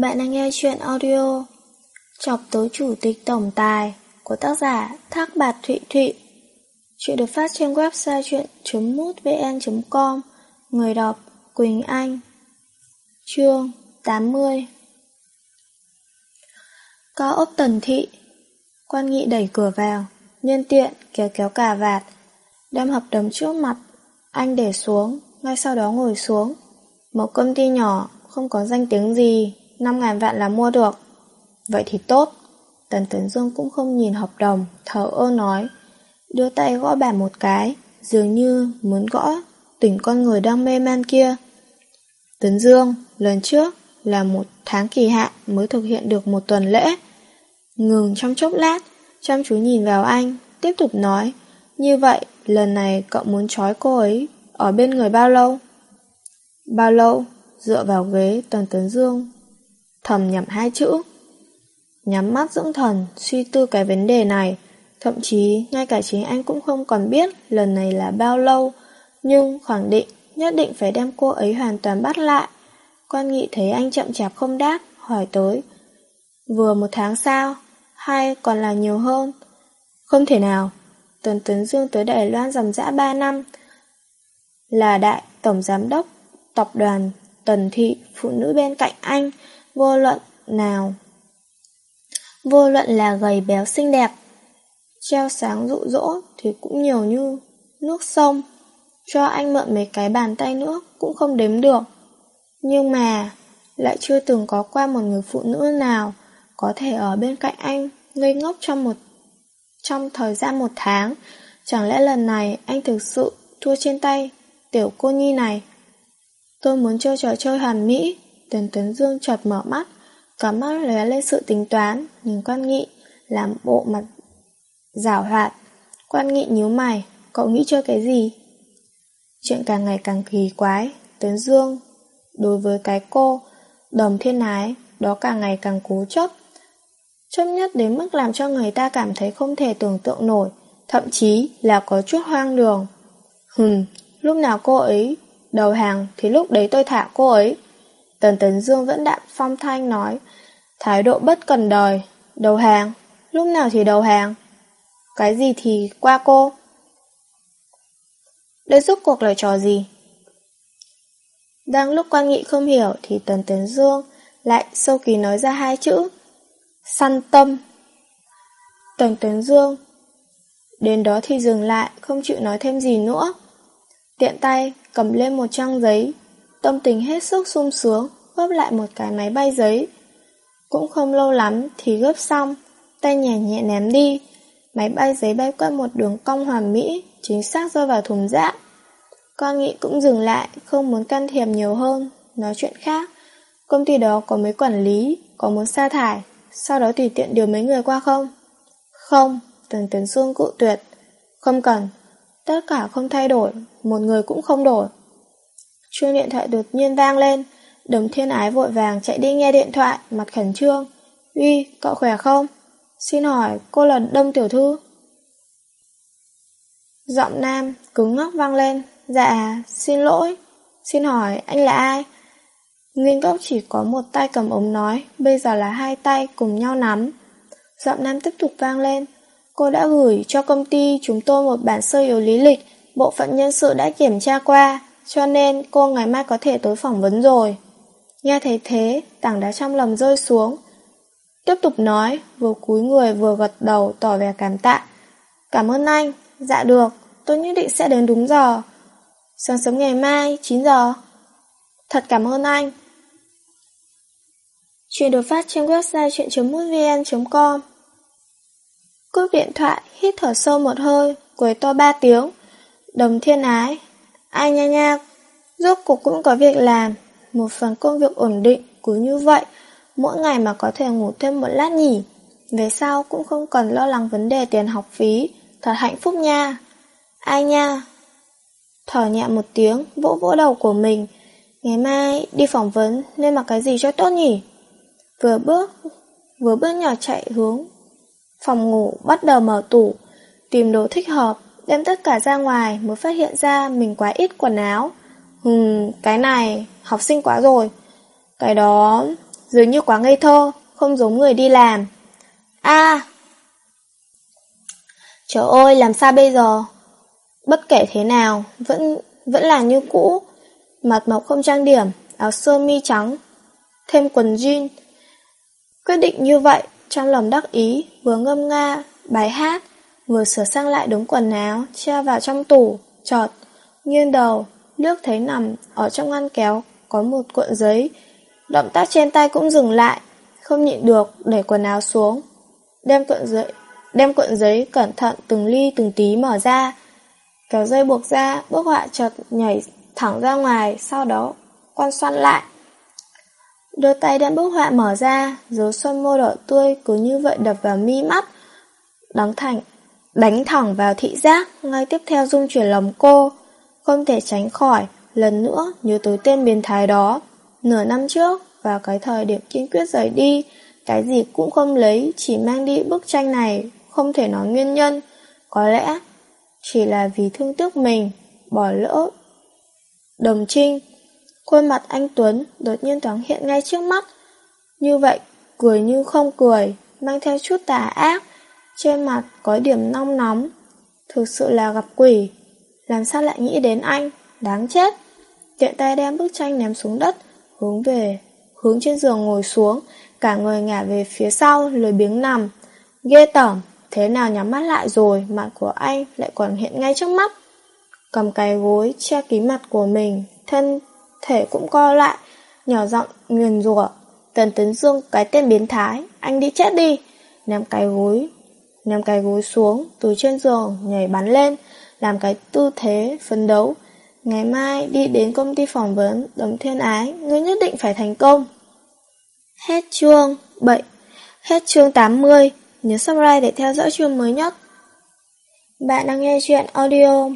Bạn đang nghe chuyện audio Chọc tới chủ tịch tổng tài của tác giả Thác Bạt Thụy Thụy. Chuyện được phát trên website chuyện.mútvn.com Người đọc Quỳnh Anh. Chương 80 Cao ốc tần thị. Quan nghị đẩy cửa vào, Nhân tiện kéo kéo cà vạt Đem hợp đồng trước mặt. Anh để xuống, Ngay sau đó ngồi xuống. Một công ty nhỏ, Không có danh tiếng gì. 5.000 vạn là mua được. Vậy thì tốt. Tần Tấn Dương cũng không nhìn hợp đồng, thở ơ nói. Đưa tay gõ bàn một cái, dường như muốn gõ tỉnh con người đang mê man kia. Tấn Dương, lần trước là một tháng kỳ hạn mới thực hiện được một tuần lễ. Ngừng trong chốc lát, chăm chú nhìn vào anh, tiếp tục nói. Như vậy, lần này cậu muốn trói cô ấy ở bên người bao lâu? Bao lâu? Dựa vào ghế, Tần Tấn Dương thầm nhầm hai chữ. Nhắm mắt dưỡng thần, suy tư cái vấn đề này, thậm chí ngay cả chính anh cũng không còn biết lần này là bao lâu, nhưng khẳng định nhất định phải đem cô ấy hoàn toàn bắt lại. Quan nghị thấy anh chậm chạp không đáp, hỏi tới. Vừa một tháng sao? Hay còn là nhiều hơn? Không thể nào. Tần Tấn Dương tới Đài Loan dòng dã 3 năm. Là đại tổng giám đốc tập đoàn Tần Thị, phụ nữ bên cạnh anh, vô luận nào. Vô luận là gầy béo xinh đẹp, treo sáng dụ dỗ thì cũng nhiều như nước sông. Cho anh mượn mấy cái bàn tay nữa cũng không đếm được. Nhưng mà, lại chưa từng có qua một người phụ nữ nào có thể ở bên cạnh anh ngây ngốc trong một trong thời gian một tháng. Chẳng lẽ lần này anh thực sự thua trên tay tiểu cô nhi này? Tôi muốn chơi trò chơi hoàn mỹ, Tần tuấn Dương chợt mở mắt, có mắt lóe lên sự tính toán, nhìn quan nghị, làm bộ mặt rảo hoạt. Quan nghị nhíu mày, cậu nghĩ chơi cái gì? Chuyện càng ngày càng kỳ quái, tuấn Dương, đối với cái cô, đồng thiên ái, đó càng ngày càng cố chấp. Chấp nhất đến mức làm cho người ta cảm thấy không thể tưởng tượng nổi, thậm chí là có chút hoang đường. Hừm, lúc nào cô ấy đầu hàng thì lúc đấy tôi thả cô ấy. Tần Tấn Dương vẫn đạm phong thanh nói, thái độ bất cần đời, đầu hàng, lúc nào thì đầu hàng, cái gì thì qua cô. Đây rốt cuộc là trò gì? Đang lúc quan nghị không hiểu thì Tần Tấn Dương lại sâu kỳ nói ra hai chữ, săn tâm. Tần Tấn Dương Đến đó thì dừng lại, không chịu nói thêm gì nữa. Tiện tay, cầm lên một trang giấy, tâm tình hết sức sung sướng, gấp lại một cái máy bay giấy. Cũng không lâu lắm thì gấp xong, tay nhẹ nhẹ ném đi. Máy bay giấy bay qua một đường cong hoàn mỹ, chính xác rơi vào thùng rác. Con nghị cũng dừng lại, không muốn can thiệp nhiều hơn, nói chuyện khác. Công ty đó có mấy quản lý, có muốn sa thải, sau đó tùy tiện điều mấy người qua không? Không, Tần Tấn Dương cụ tuyệt. Không cần, tất cả không thay đổi, một người cũng không đổi. Chuông điện thoại đột nhiên vang lên, Đồng thiên ái vội vàng chạy đi nghe điện thoại, mặt khẩn trương. Uy, cậu khỏe không? Xin hỏi, cô là Đông Tiểu Thư? Giọng nam, cứng ngóc vang lên. Dạ, xin lỗi. Xin hỏi, anh là ai? Nguyên gốc chỉ có một tay cầm ống nói, bây giờ là hai tay cùng nhau nắm. Giọng nam tiếp tục vang lên. Cô đã gửi cho công ty chúng tôi một bản sơ yếu lý lịch, bộ phận nhân sự đã kiểm tra qua, cho nên cô ngày mai có thể tới phỏng vấn rồi. Nghe thấy thế, tảng đá trong lòng rơi xuống. Tiếp tục nói, vừa cúi người vừa gật đầu tỏ vẻ cảm tạ. Cảm ơn anh, dạ được, tôi nhất định sẽ đến đúng giờ. Sáng sớm ngày mai, 9 giờ. Thật cảm ơn anh. Chuyện được phát trên website chuyện.mútvn.com Cúp điện thoại, hít thở sâu một hơi, cười to ba tiếng. Đồng thiên ái. Ai nha nha, rốt cuộc cũng có việc làm, một phần công việc ổn định, cứ như vậy, mỗi ngày mà có thể ngủ thêm một lát nhỉ. Về sau cũng không cần lo lắng vấn đề tiền học phí, thật hạnh phúc nha. Ai nha? Thở nhẹ một tiếng, vỗ vỗ đầu của mình. Ngày mai đi phỏng vấn nên mặc cái gì cho tốt nhỉ? Vừa bước, vừa bước nhỏ chạy hướng. Phòng ngủ bắt đầu mở tủ, tìm đồ thích hợp, đem tất cả ra ngoài mới phát hiện ra mình quá ít quần áo. Hừm, cái này, học sinh quá rồi. Cái đó, dường như quá ngây thơ, không giống người đi làm. a Trời ơi, làm sao bây giờ? Bất kể thế nào, vẫn vẫn là như cũ. Mặt mộc không trang điểm, áo sơ mi trắng, thêm quần jean. Quyết định như vậy, trong lòng đắc ý, vừa ngâm nga, bài hát, vừa sửa sang lại đống quần áo, treo vào trong tủ, chợt, nghiêng đầu, nước thấy nằm ở trong ngăn kéo, có một cuộn giấy. Động tác trên tay cũng dừng lại, không nhịn được, để quần áo xuống. Đem cuộn giấy, đem cuộn giấy cẩn thận từng ly từng tí mở ra. Kéo dây buộc ra, bức họa chợt nhảy thẳng ra ngoài, sau đó quan xoăn lại. Đưa tay đem bức họa mở ra, dấu son môi đỏ tươi cứ như vậy đập vào mi mắt. Đóng thành, đánh thẳng vào thị giác, ngay tiếp theo dung chuyển lòng cô. Không thể tránh khỏi, lần nữa nhớ tới tên biến thái đó. Nửa năm trước, vào cái thời điểm kiên quyết rời đi, cái gì cũng không lấy, chỉ mang đi bức tranh này, không thể nói nguyên nhân. Có lẽ chỉ là vì thương tiếc mình, bỏ lỡ. Đồng Trinh Khuôn mặt anh Tuấn đột nhiên thoáng hiện ngay trước mắt. Như vậy, cười như không cười, mang theo chút tà ác. Trên mặt có điểm nong nóng. Thực sự là gặp quỷ. Làm sao lại nghĩ đến anh? Đáng chết. Tiện tay đem bức tranh ném xuống đất, hướng về, hướng trên giường ngồi xuống, cả người ngả về phía sau, lười biếng nằm. Ghê tởm, thế nào nhắm mắt lại rồi, mặt của anh lại còn hiện ngay trước mắt. Cầm cái gối, che kín mặt của mình, thân thể cũng co lại, nhỏ giọng nguyền rủa. Tần Tấn Dương cái tên biến thái, anh đi chết đi. Ném cái gối, ném cái gối xuống, từ trên giường nhảy bắn lên, làm cái tư thế phấn đấu. Ngày mai đi đến công ty phỏng vấn Đồng Thiên Ái, ngươi nhất định phải thành công. Hết chương 7 Hết chương 80 Nhớ subscribe để theo dõi chương mới nhất Bạn đang nghe chuyện audio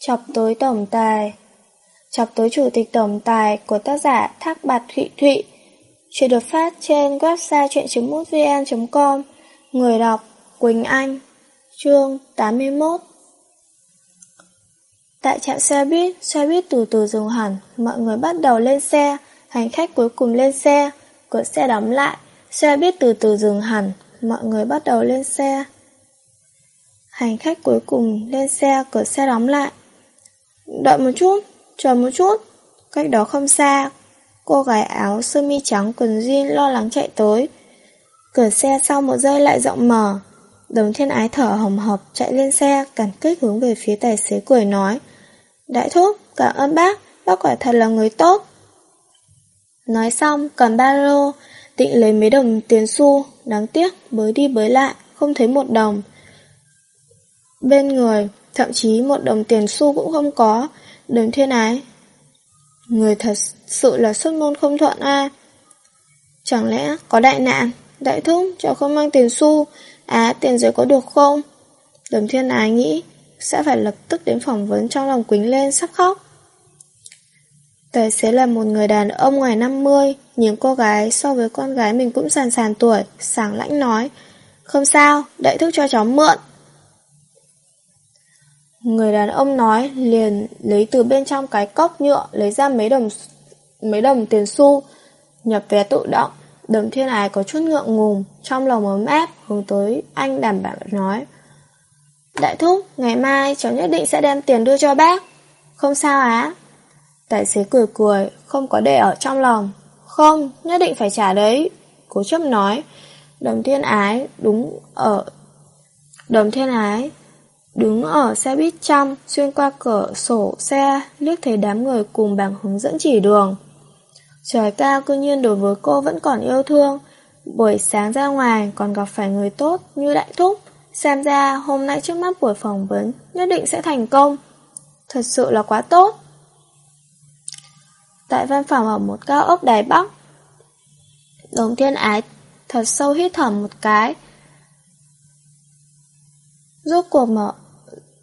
Chọc tối tổng tài Chọc tối chủ tịch tổng tài của tác giả Thác Bạt Thụy Thụy. Chuyện được phát trên website chuyện.mútvn.com Người đọc Quỳnh Anh Chương 81 Tại trạm xe buýt, xe buýt từ từ dừng hẳn, mọi người bắt đầu lên xe, hành khách cuối cùng lên xe, cửa xe đóng lại, xe buýt từ từ dừng hẳn, mọi người bắt đầu lên xe. Hành khách cuối cùng lên xe, cửa xe đóng lại. Đợi một chút, Chờ một chút, cách đó không xa, cô gái áo sơ mi trắng quần jean lo lắng chạy tới. Cửa xe sau một giây lại rộng mở. Đồng thiên ái thở hồng hộc chạy lên xe, cản kích hướng về phía tài xế cười nói. Đại thúc, cảm ơn bác, bác quả thật là người tốt. Nói xong, cầm ba lô, định lấy mấy đồng tiền xu, đáng tiếc, bới đi bới lại, không thấy một đồng. Bên người, thậm chí một đồng tiền xu cũng không có, đồng thiên ái Người thật sự là xuất môn không thuận a Chẳng lẽ có đại nạn Đại thúc cháu không mang tiền xu À tiền giới có được không? Đồng thiên ái nghĩ Sẽ phải lập tức đến phỏng vấn trong lòng quính lên sắp khóc. Tài xế là một người đàn ông ngoài 50 Nhìn cô gái so với con gái mình cũng sàn sàn tuổi Sảng lãnh nói Không sao, đại thúc cho cháu mượn. Người đàn ông nói liền lấy từ bên trong cái cốc nhựa lấy ra mấy đồng mấy đồng tiền xu nhập vé tự động. Đồng thiên ái có chút ngượng ngùng trong lòng ấm áp hướng tới anh đảm bảo nói Đại thúc, ngày mai cháu nhất định sẽ đem tiền đưa cho bác. Không sao á. Tài xế cười cười, không có để ở trong lòng. Không, nhất định phải trả đấy. Cố chấp nói. Đồng thiên ái đúng ở... Đồng thiên ái Đứng ở xe buýt trong, xuyên qua cửa sổ xe, liếc thấy đám người cùng bảng hướng dẫn chỉ đường. Trời cao cư nhiên đối với cô vẫn còn yêu thương. Buổi sáng ra ngoài còn gặp phải người tốt như đại thúc. Xem ra hôm nay trước mắt buổi phỏng vấn nhất định sẽ thành công. Thật sự là quá tốt. Tại văn phòng ở một cao ốc Đài Bắc. Đồng thiên ái thật sâu hít thở một cái. Rốt cuộc mở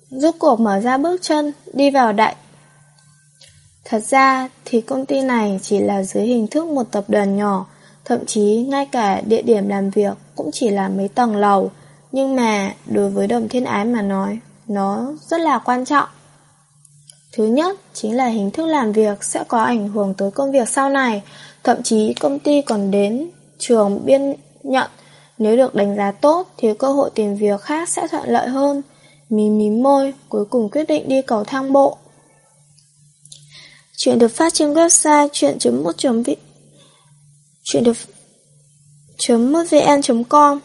rút cuộc mở ra bước chân, đi vào đại. Thật ra thì công ty này chỉ là dưới hình thức một tập đoàn nhỏ, thậm chí ngay cả địa điểm làm việc cũng chỉ là mấy tầng lầu, nhưng mà đối với đồng thiên ái mà nói, nó rất là quan trọng. Thứ nhất chính là hình thức làm việc sẽ có ảnh hưởng tới công việc sau này, thậm chí công ty còn đến trường biên nhận. Nếu được đánh giá tốt thì cơ hội tìm việc khác sẽ thuận lợi hơn. Mí mí môi, cuối cùng quyết định đi cầu thang bộ. Chuyện được phát trên website chuyện.mút.vn Chuyện được .mútvn.com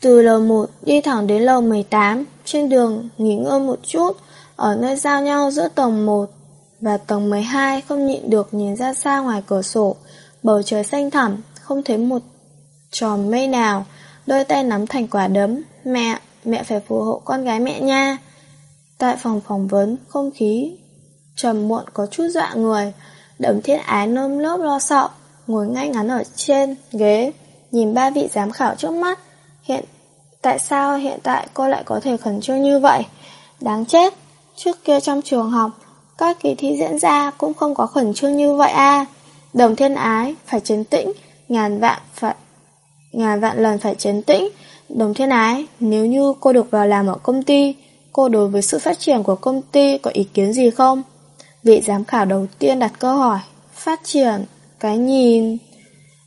Từ lầu 1 đi thẳng đến lầu 18, trên đường nghỉ ngơi một chút, ở nơi giao nhau giữa tầng 1 và tầng 12 không nhịn được nhìn ra xa ngoài cửa sổ, bầu trời xanh thẳm, không thấy một tròn mây nào, đôi tay nắm thành quả đấm, mẹ, mẹ phải phù hộ con gái mẹ nha. Tại phòng phỏng vấn, không khí trầm muộn có chút dọa người, đồng thiết ái nơm lớp lo sợ, ngồi ngay ngắn ở trên ghế, nhìn ba vị giám khảo trước mắt. Hiện tại sao hiện tại cô lại có thể khẩn trương như vậy? Đáng chết, trước kia trong trường học, các kỳ thi diễn ra cũng không có khẩn trương như vậy à. Đồng thiên ái phải chấn tĩnh, ngàn vạn phải ngàn vạn lần phải chấn tĩnh. Đồng thiên ái, nếu như cô được vào làm ở công ty, cô đối với sự phát triển của công ty có ý kiến gì không? Vị giám khảo đầu tiên đặt câu hỏi, phát triển, cái nhìn...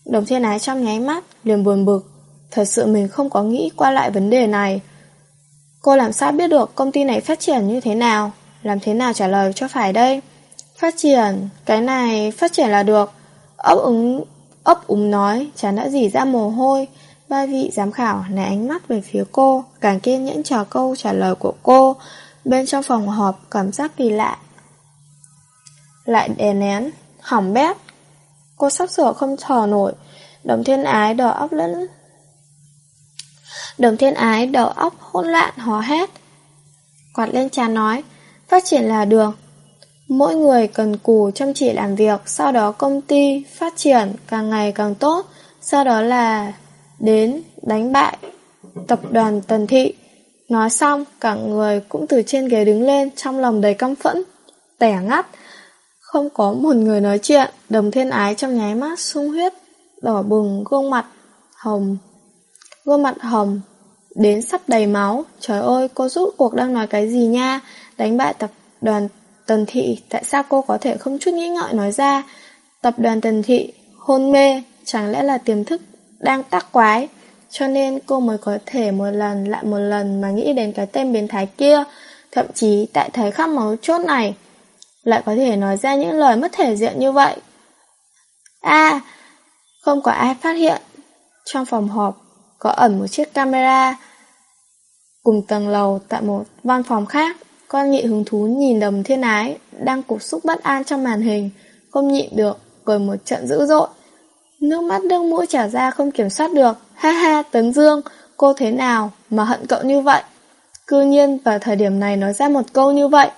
Đồng thiên ái trong nháy mắt, liền buồn bực. Thật sự mình không có nghĩ qua lại vấn đề này. Cô làm sao biết được công ty này phát triển như thế nào? Làm thế nào trả lời cho phải đây? Phát triển, cái này phát triển là được. Ấp ứng, ấp úng nói, chán đã dỉ ra mồ hôi. Ba vị giám khảo nảy ánh mắt về phía cô, càng kiên nhẫn chờ câu trả lời của cô. Bên trong phòng họp, cảm giác kỳ lạ. Lại đè nén, hỏng bét. Cô sắp sửa không thở nổi. Đồng thiên ái đầu óc lẫn Đồng thiên ái đầu óc hỗn loạn hò hét. Quạt lên trà nói, phát triển là được. Mỗi người cần cù chăm chỉ làm việc, sau đó công ty phát triển càng ngày càng tốt, sau đó là đến đánh bại tập đoàn Tần Thị. Nói xong, cả người cũng từ trên ghế đứng lên trong lòng đầy căm phẫn, tẻ ngắt. Không có một người nói chuyện, đồng thiên ái trong nháy mắt sung huyết, đỏ bừng gương mặt hồng. Gương mặt hồng, đến sắp đầy máu. Trời ơi, cô rút cuộc đang nói cái gì nha? Đánh bại tập đoàn Tần Thị, tại sao cô có thể không chút nghĩ ngợi nói ra? Tập đoàn Tần Thị, hôn mê, chẳng lẽ là tiềm thức đang tác quái? Cho nên cô mới có thể một lần lại một lần mà nghĩ đến cái tên biến thái kia. Thậm chí tại thời khắc máu chốt này, lại có thể nói ra những lời mất thể diện như vậy. a không có ai phát hiện. Trong phòng họp, có ẩn một chiếc camera. Cùng tầng lầu tại một văn phòng khác, con nhị hứng thú nhìn đầm thiên ái, đang cục xúc bất an trong màn hình, không nhịn được, cười một trận dữ dội. Nước mắt nước mũi trả ra không kiểm soát được, ha ha, Tấn Dương, cô thế nào mà hận cậu như vậy? Cư nhiên vào thời điểm này nói ra một câu như vậy,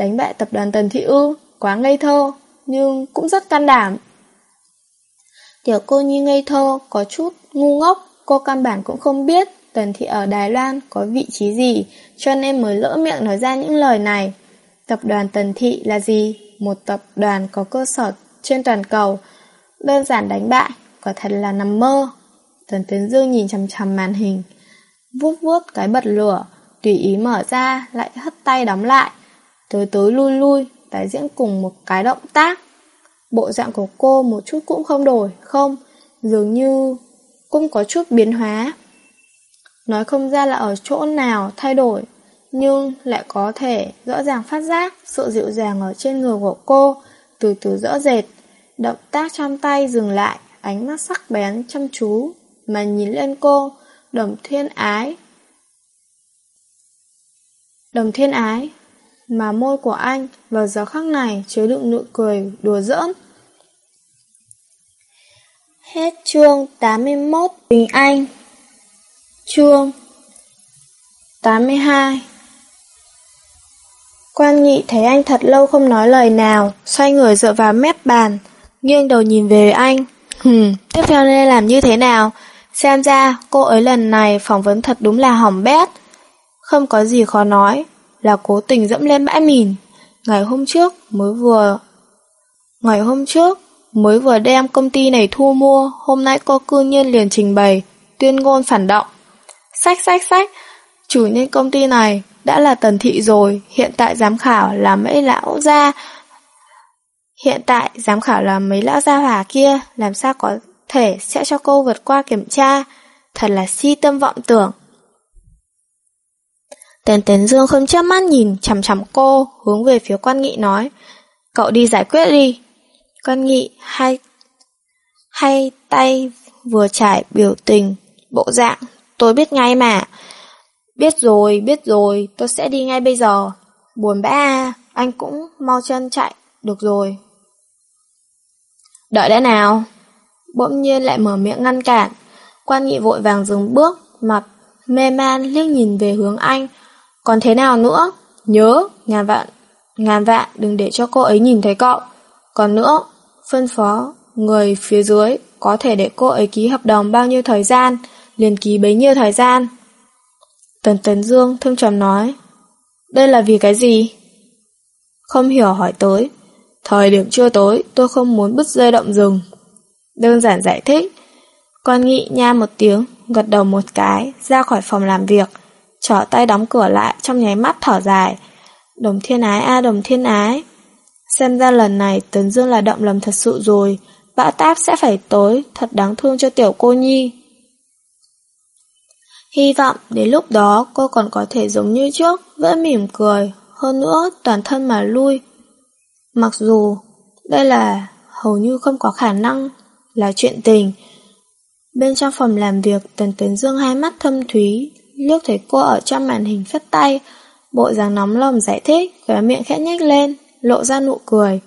đánh bại tập đoàn Tần Thị Ưu, quá ngây thơ, nhưng cũng rất can đảm. Tiểu cô như ngây thơ, có chút ngu ngốc, cô căn bản cũng không biết Tần Thị ở Đài Loan có vị trí gì, cho nên mới lỡ miệng nói ra những lời này. Tập đoàn Tần Thị là gì? Một tập đoàn có cơ sở trên toàn cầu. Đơn giản đánh bại, quả thật là nằm mơ. Tần Tiến Dương nhìn chằm chằm màn hình, vuốt vuốt cái bật lửa, tùy ý mở ra, lại hất tay đóng lại. Tới tới lui lui, tái diễn cùng một cái động tác. Bộ dạng của cô một chút cũng không đổi, không, dường như cũng có chút biến hóa. Nói không ra là ở chỗ nào thay đổi, nhưng lại có thể rõ ràng phát giác sự dịu dàng ở trên người của cô, từ từ rõ rệt. Động tác trong tay dừng lại, ánh mắt sắc bén chăm chú, mà nhìn lên cô, đồng thiên ái. Đồng thiên ái, mà môi của anh vào giờ khắc này chứa đựng nụ cười đùa giỡn. Hết chương 81 Bình Anh Chương 82 Quan nghị thấy anh thật lâu không nói lời nào, xoay người dựa vào mép bàn, nghiêng đầu nhìn về anh. Hừm, tiếp theo nên làm như thế nào? Xem ra, cô ấy lần này phỏng vấn thật đúng là hỏng bét. Không có gì khó nói, là cố tình dẫm lên bãi mìn. Ngày hôm trước mới vừa... Ngày hôm trước mới vừa đem công ty này thu mua, hôm nay cô cư nhiên liền trình bày, tuyên ngôn phản động. Sách sách sách, Chủ nhân công ty này đã là tần thị rồi, hiện tại giám khảo là mấy lão gia. Hiện tại giám khảo là mấy lão gia hỏa kia, làm sao có thể sẽ cho cô vượt qua kiểm tra. Thật là si tâm vọng tưởng tên Tấn Dương không chớp mắt nhìn chằm chằm cô, hướng về phía quan nghị nói. Cậu đi giải quyết đi. Quan nghị hai, hai tay vừa trải biểu tình, bộ dạng, tôi biết ngay mà. Biết rồi, biết rồi, tôi sẽ đi ngay bây giờ. Buồn bã, à, anh cũng mau chân chạy, được rồi. Đợi đã nào. Bỗng nhiên lại mở miệng ngăn cản. Quan nghị vội vàng dừng bước, mặt mê man liếc nhìn về hướng anh. Còn thế nào nữa? Nhớ, ngàn vạn, ngàn vạn đừng để cho cô ấy nhìn thấy cậu. Còn nữa, phân phó người phía dưới có thể để cô ấy ký hợp đồng bao nhiêu thời gian, liền ký bấy nhiêu thời gian. Tần Tấn Dương thương trầm nói, đây là vì cái gì? Không hiểu hỏi tới, thời điểm chưa tối tôi không muốn bứt dây động rừng. Đơn giản giải thích, con nghị nha một tiếng, gật đầu một cái, ra khỏi phòng làm việc, trở tay đóng cửa lại trong nháy mắt thở dài. Đồng thiên ái a đồng thiên ái. Xem ra lần này Tấn Dương là động lầm thật sự rồi, bão táp sẽ phải tối, thật đáng thương cho tiểu cô nhi. Hy vọng đến lúc đó cô còn có thể giống như trước, vẫn mỉm cười, hơn nữa toàn thân mà lui. Mặc dù đây là hầu như không có khả năng là chuyện tình. Bên trong phòng làm việc, Tần Tấn Dương hai mắt thâm thúy, liếc thấy cô ở trong màn hình phất tay, bộ dáng nóng lòng giải thích, khóe miệng khẽ nhếch lên, lộ ra nụ cười.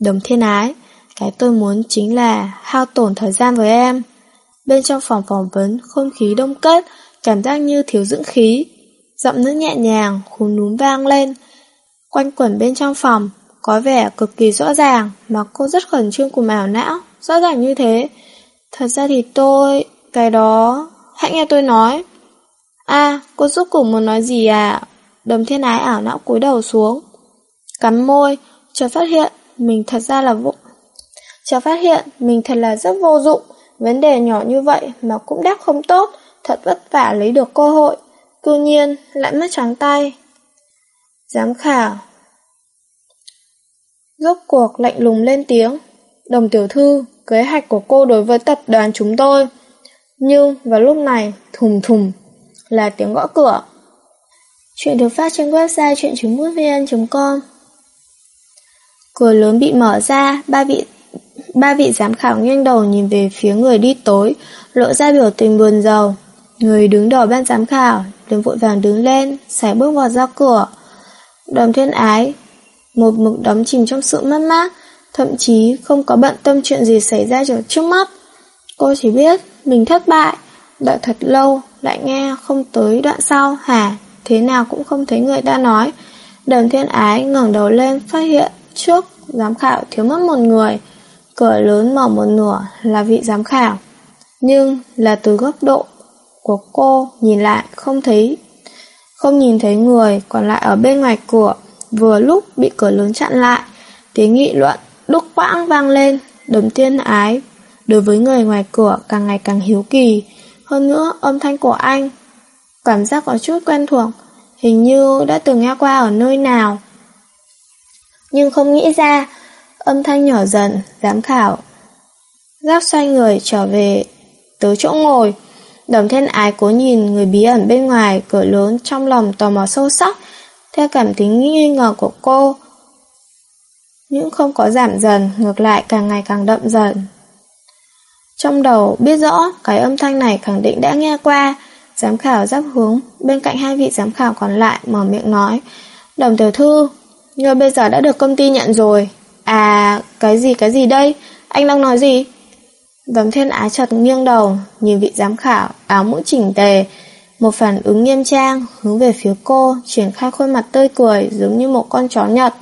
Đồng thiên ái, cái tôi muốn chính là hao tổn thời gian với em. Bên trong phòng phỏng vấn, không khí đông kết, cảm giác như thiếu dưỡng khí. Giọng nữ nhẹ nhàng, khúm núm vang lên. Quanh quẩn bên trong phòng, có vẻ cực kỳ rõ ràng mà cô rất khẩn trương cùng ảo não, rõ ràng như thế. Thật ra thì tôi... cái đó... Hãy nghe tôi nói. À, cô giúp cùng muốn nói gì à? Đầm thiên ái ảo não cúi đầu xuống. Cắn môi, chợt phát hiện mình thật ra là vô... Chợt phát hiện mình thật là rất vô dụng. Vấn đề nhỏ như vậy mà cũng đáp không tốt, thật vất vả lấy được cơ hội. Cư nhiên lại mất trắng tay. Giám khảo Rốt cuộc lạnh lùng lên tiếng. Đồng tiểu thư, kế hoạch của cô đối với tập đoàn chúng tôi. Nhưng vào lúc này, thùng thùng, là tiếng gõ cửa. Chuyện được phát trên website chuyện.mútvn.com Cửa lớn bị mở ra, ba vị ba vị giám khảo nghiêng đầu nhìn về phía người đi tối, lộ ra biểu tình buồn rầu. Người đứng đầu ban giám khảo, liền vội vàng đứng lên, sải bước vào ra cửa. Đồng thiên ái, một mực đắm chìm trong sự mất mát, thậm chí không có bận tâm chuyện gì xảy ra trước mắt. Cô chỉ biết mình thất bại, đợi thật lâu, lại nghe không tới đoạn sau, hả, thế nào cũng không thấy người ta nói. Đồng thiên ái ngẩng đầu lên phát hiện trước giám khảo thiếu mất một người. Cửa lớn mở một nửa là vị giám khảo. Nhưng là từ góc độ của cô nhìn lại không thấy không nhìn thấy người còn lại ở bên ngoài cửa vừa lúc bị cửa lớn chặn lại tiếng nghị luận đúc quãng vang lên đồng thiên ái đối với người ngoài cửa càng ngày càng hiếu kỳ hơn nữa âm thanh của anh cảm giác có chút quen thuộc hình như đã từng nghe qua ở nơi nào nhưng không nghĩ ra âm thanh nhỏ dần giám khảo giáp xoay người trở về tới chỗ ngồi Đồng thiên ái cố nhìn người bí ẩn bên ngoài cửa lớn trong lòng tò mò sâu sắc, theo cảm tính nghi ngờ của cô. Nhưng không có giảm dần, ngược lại càng ngày càng đậm dần. Trong đầu biết rõ cái âm thanh này khẳng định đã nghe qua, giám khảo giáp hướng bên cạnh hai vị giám khảo còn lại mở miệng nói. Đồng tiểu thư, người bây giờ đã được công ty nhận rồi. À, cái gì cái gì đây? Anh đang nói gì? giám thiên á chợt nghiêng đầu, nhìn vị giám khảo, áo mũ chỉnh tề, một phản ứng nghiêm trang, hướng về phía cô, triển khai khuôn mặt tươi cười giống như một con chó nhật.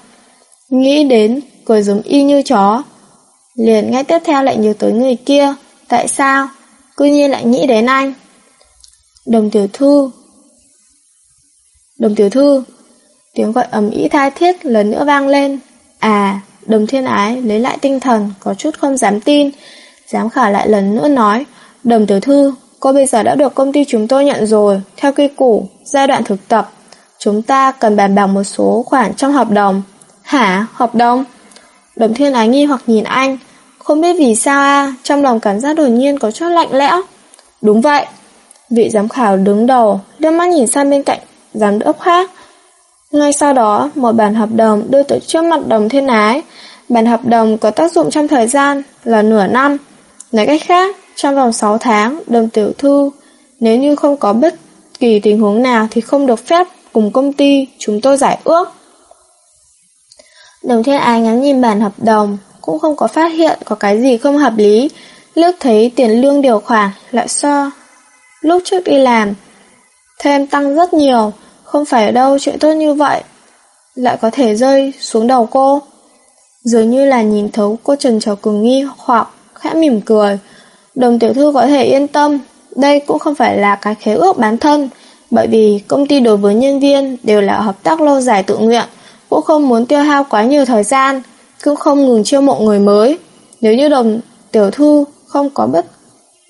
Nghĩ đến, cười giống y như chó. Liền ngay tiếp theo lại nhớ tới người kia, tại sao? Cứ nhiên lại nghĩ đến anh. Đồng tiểu thư Đồng tiểu thư Tiếng gọi ầm ĩ tha thiết lần nữa vang lên À, đồng thiên ái lấy lại tinh thần Có chút không dám tin Giám khảo lại lần nữa nói, đồng tiểu thư, Cô bây giờ đã được công ty chúng tôi nhận rồi, theo quy củ, giai đoạn thực tập. Chúng ta cần bàn bạc một số khoản trong hợp đồng. Hả? Hợp đồng? Đồng thiên ái nghi hoặc nhìn anh. Không biết vì sao à, trong lòng cảm giác đột nhiên có chút lạnh lẽo. Đúng vậy. Vị giám khảo đứng đầu, đưa mắt nhìn sang bên cạnh, giám đốc khác. Ngay sau đó, một bản hợp đồng đưa tới trước mặt đồng thiên ái. Bản hợp đồng có tác dụng trong thời gian là nửa năm. Nói cách khác, trong vòng 6 tháng, đồng tiểu thư, nếu như không có bất kỳ tình huống nào thì không được phép cùng công ty chúng tôi giải ước. Đồng thiên ái ngắm nhìn bản hợp đồng, cũng không có phát hiện có cái gì không hợp lý. Lướt thấy tiền lương điều khoản lại so. Lúc trước đi làm, thêm tăng rất nhiều, không phải ở đâu chuyện tốt như vậy. Lại có thể rơi xuống đầu cô. Dường như là nhìn thấu cô trần trò cường nghi hoặc khẽ mỉm cười. Đồng tiểu thư có thể yên tâm, đây cũng không phải là cái khế ước bán thân, bởi vì công ty đối với nhân viên đều là hợp tác lâu dài tự nguyện, cũng không muốn tiêu hao quá nhiều thời gian, cũng không ngừng chiêu mộ người mới. Nếu như đồng tiểu thư không có bất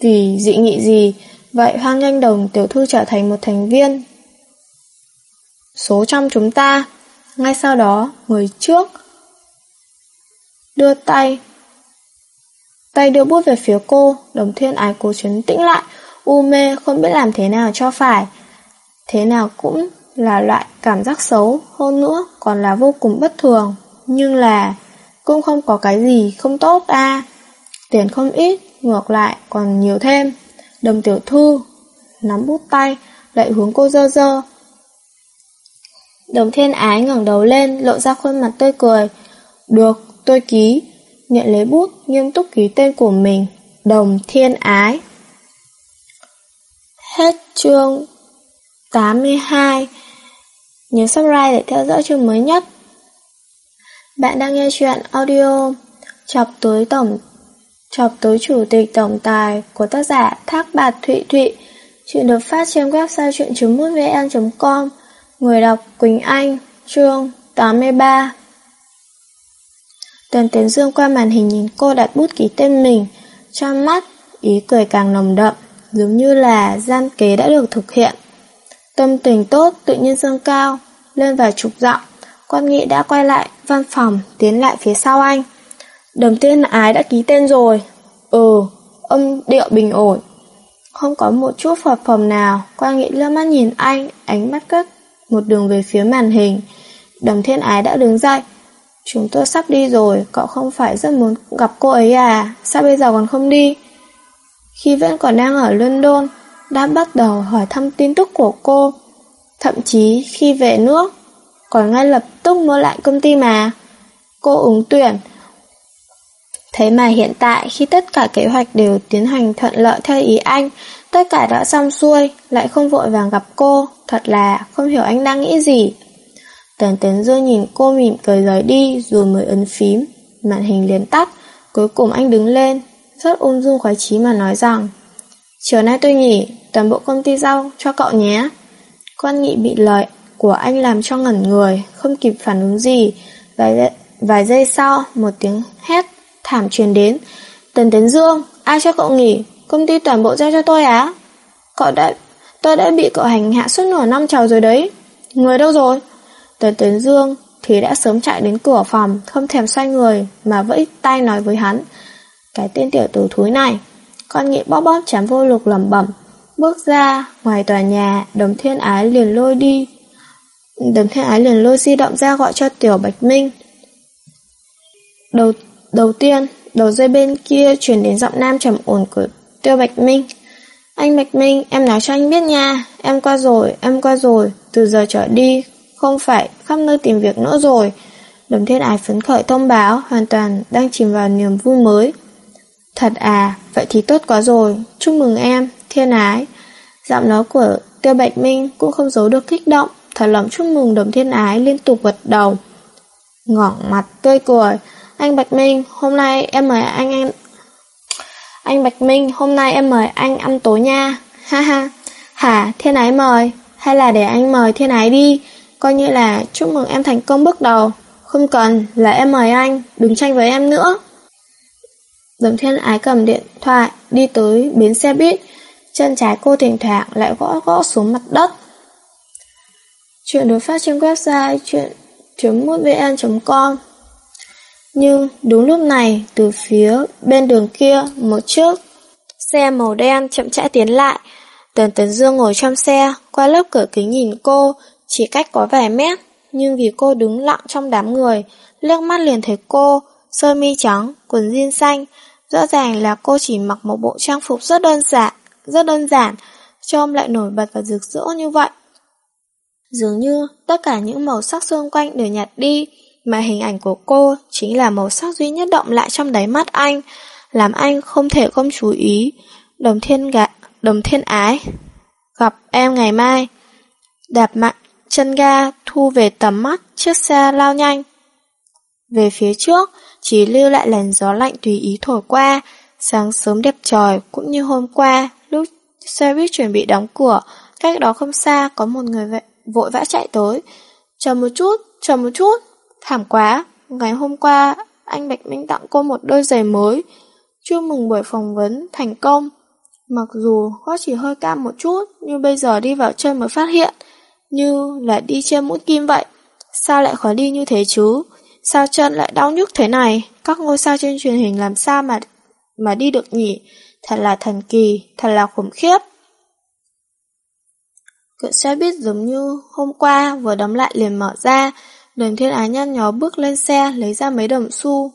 kỳ dị nghị gì, vậy hoan nghênh đồng tiểu thư trở thành một thành viên. Số trong chúng ta, ngay sau đó, người trước đưa tay Tay đưa bút về phía cô, đồng thiên ái cố chấn tĩnh lại, u mê không biết làm thế nào cho phải. Thế nào cũng là loại cảm giác xấu, hơn nữa còn là vô cùng bất thường. Nhưng là, cũng không có cái gì không tốt à. Tiền không ít, ngược lại còn nhiều thêm. Đồng tiểu thư, nắm bút tay, lại hướng cô dơ dơ. Đồng thiên ái ngẩng đầu lên, lộ ra khuôn mặt tươi cười. Được, tôi ký nhận lấy bút, nghiêm túc ký tên của mình, Đồng Thiên Ái. Hết chương 82 Nhớ subscribe để theo dõi chương mới nhất. Bạn đang nghe chuyện audio Chọc tối tổng Chọc tối chủ tịch tổng tài của tác giả Thác Bạt Thụy Thụy. Chuyện được phát trên website chuyện.mútvn.com Người đọc Quỳnh Anh Chương 83 Tần Tiến Dương qua màn hình nhìn cô đặt bút ký tên mình, trong mắt, ý cười càng nồng đậm, giống như là gian kế đã được thực hiện. Tâm tình tốt, tự nhiên dâng cao, lên vài chục giọng, quan nghị đã quay lại văn phòng, tiến lại phía sau anh. Đồng tiên ái đã ký tên rồi. Ừ, âm điệu bình ổn. Không có một chút phật phẩm nào, quan nghị lơ mắt nhìn anh, ánh mắt cất một đường về phía màn hình. Đồng thiên ái đã đứng dậy, Chúng tôi sắp đi rồi, cậu không phải rất muốn gặp cô ấy à? Sao bây giờ còn không đi? Khi vẫn còn đang ở London, đã bắt đầu hỏi thăm tin tức của cô. Thậm chí khi về nước, còn ngay lập tức mua lại công ty mà. Cô ứng tuyển. Thế mà hiện tại khi tất cả kế hoạch đều tiến hành thuận lợi theo ý anh, tất cả đã xong xuôi, lại không vội vàng gặp cô, thật là không hiểu anh đang nghĩ gì. Tần Tiến Dương nhìn cô mỉm cười rời đi rồi mới ấn phím, màn hình liền tắt. Cuối cùng anh đứng lên, rất ung dung khoái chí mà nói rằng Chiều nay tôi nghỉ, toàn bộ công ty giao cho cậu nhé. Quan nghị bị lợi của anh làm cho ngẩn người, không kịp phản ứng gì. Vài, vài giây sau, một tiếng hét thảm truyền đến. Tần Tấn Dương, ai cho cậu nghỉ? Công ty toàn bộ giao cho tôi á? Cậu đã... Tôi đã bị cậu hành hạ suốt nửa năm trời rồi đấy. Người đâu rồi? Tần tiến Dương thì đã sớm chạy đến cửa phòng, không thèm xoay người mà vẫy tay nói với hắn. Cái tên tiểu tử thúi này, con nghị bóp bóp chém vô lục lẩm bẩm, bước ra ngoài tòa nhà, Đồng Thiên Ái liền lôi đi. Đồng Thiên Ái liền lôi di động ra gọi cho Tiểu Bạch Minh. Đầu đầu tiên, đầu dây bên kia chuyển đến giọng nam trầm ổn của Tiêu Bạch Minh. Anh Bạch Minh, em nói cho anh biết nha, em qua rồi, em qua rồi, từ giờ trở đi không phải khắp nơi tìm việc nữa rồi. Đồng thiên ái phấn khởi thông báo, hoàn toàn đang chìm vào niềm vui mới. Thật à, vậy thì tốt quá rồi, chúc mừng em, thiên ái. Giọng nói của tiêu bạch minh cũng không giấu được kích động, thật lòng chúc mừng đồng thiên ái liên tục gật đầu. Ngỏng mặt tươi cười, anh Bạch Minh, hôm nay em mời anh anh... Anh Bạch Minh, hôm nay em mời anh ăn tối nha. Ha ha. Hả, thiên ái mời. Hay là để anh mời thiên ái đi. Coi như là chúc mừng em thành công bước đầu Không cần là em mời anh Đừng tranh với em nữa Đồng thiên ái cầm điện thoại Đi tới bến xe buýt chân trái cô thỉnh thoảng lại gõ gõ xuống mặt đất. Chuyện được phát trên website chuyện.mútvn.com Nhưng đúng lúc này, từ phía bên đường kia, một chiếc xe màu đen chậm chãi tiến lại. Tần Tấn Dương ngồi trong xe, qua lớp cửa kính nhìn cô, chỉ cách có vài mét, nhưng vì cô đứng lặng trong đám người, liếc mắt liền thấy cô, sơ mi trắng, quần jean xanh, rõ ràng là cô chỉ mặc một bộ trang phục rất đơn giản, rất đơn giản, trông lại nổi bật và rực rỡ như vậy. Dường như tất cả những màu sắc xung quanh đều nhạt đi, mà hình ảnh của cô chính là màu sắc duy nhất động lại trong đáy mắt anh, làm anh không thể không chú ý. Đồng thiên gạ, đồng thiên ái. Gặp em ngày mai. Đạp mạnh, chân ga thu về tầm mắt, chiếc xe lao nhanh. Về phía trước, chỉ lưu lại làn gió lạnh tùy ý thổi qua, sáng sớm đẹp trời cũng như hôm qua, lúc xe buýt chuẩn bị đóng cửa, cách đó không xa có một người vậy vội vã chạy tới. Chờ một chút, chờ một chút. Thảm quá, ngày hôm qua anh Bạch Minh tặng cô một đôi giày mới. Chúc mừng buổi phỏng vấn thành công. Mặc dù có chỉ hơi cam một chút, nhưng bây giờ đi vào chân mới phát hiện, như là đi trên mũi kim vậy. Sao lại khó đi như thế chứ? Sao chân lại đau nhức thế này? Các ngôi sao trên truyền hình làm sao mà mà đi được nhỉ? Thật là thần kỳ, thật là khủng khiếp. Cửa xe buýt giống như hôm qua vừa đóng lại liền mở ra, đường thiên ái nhăn nhó bước lên xe lấy ra mấy đồng xu.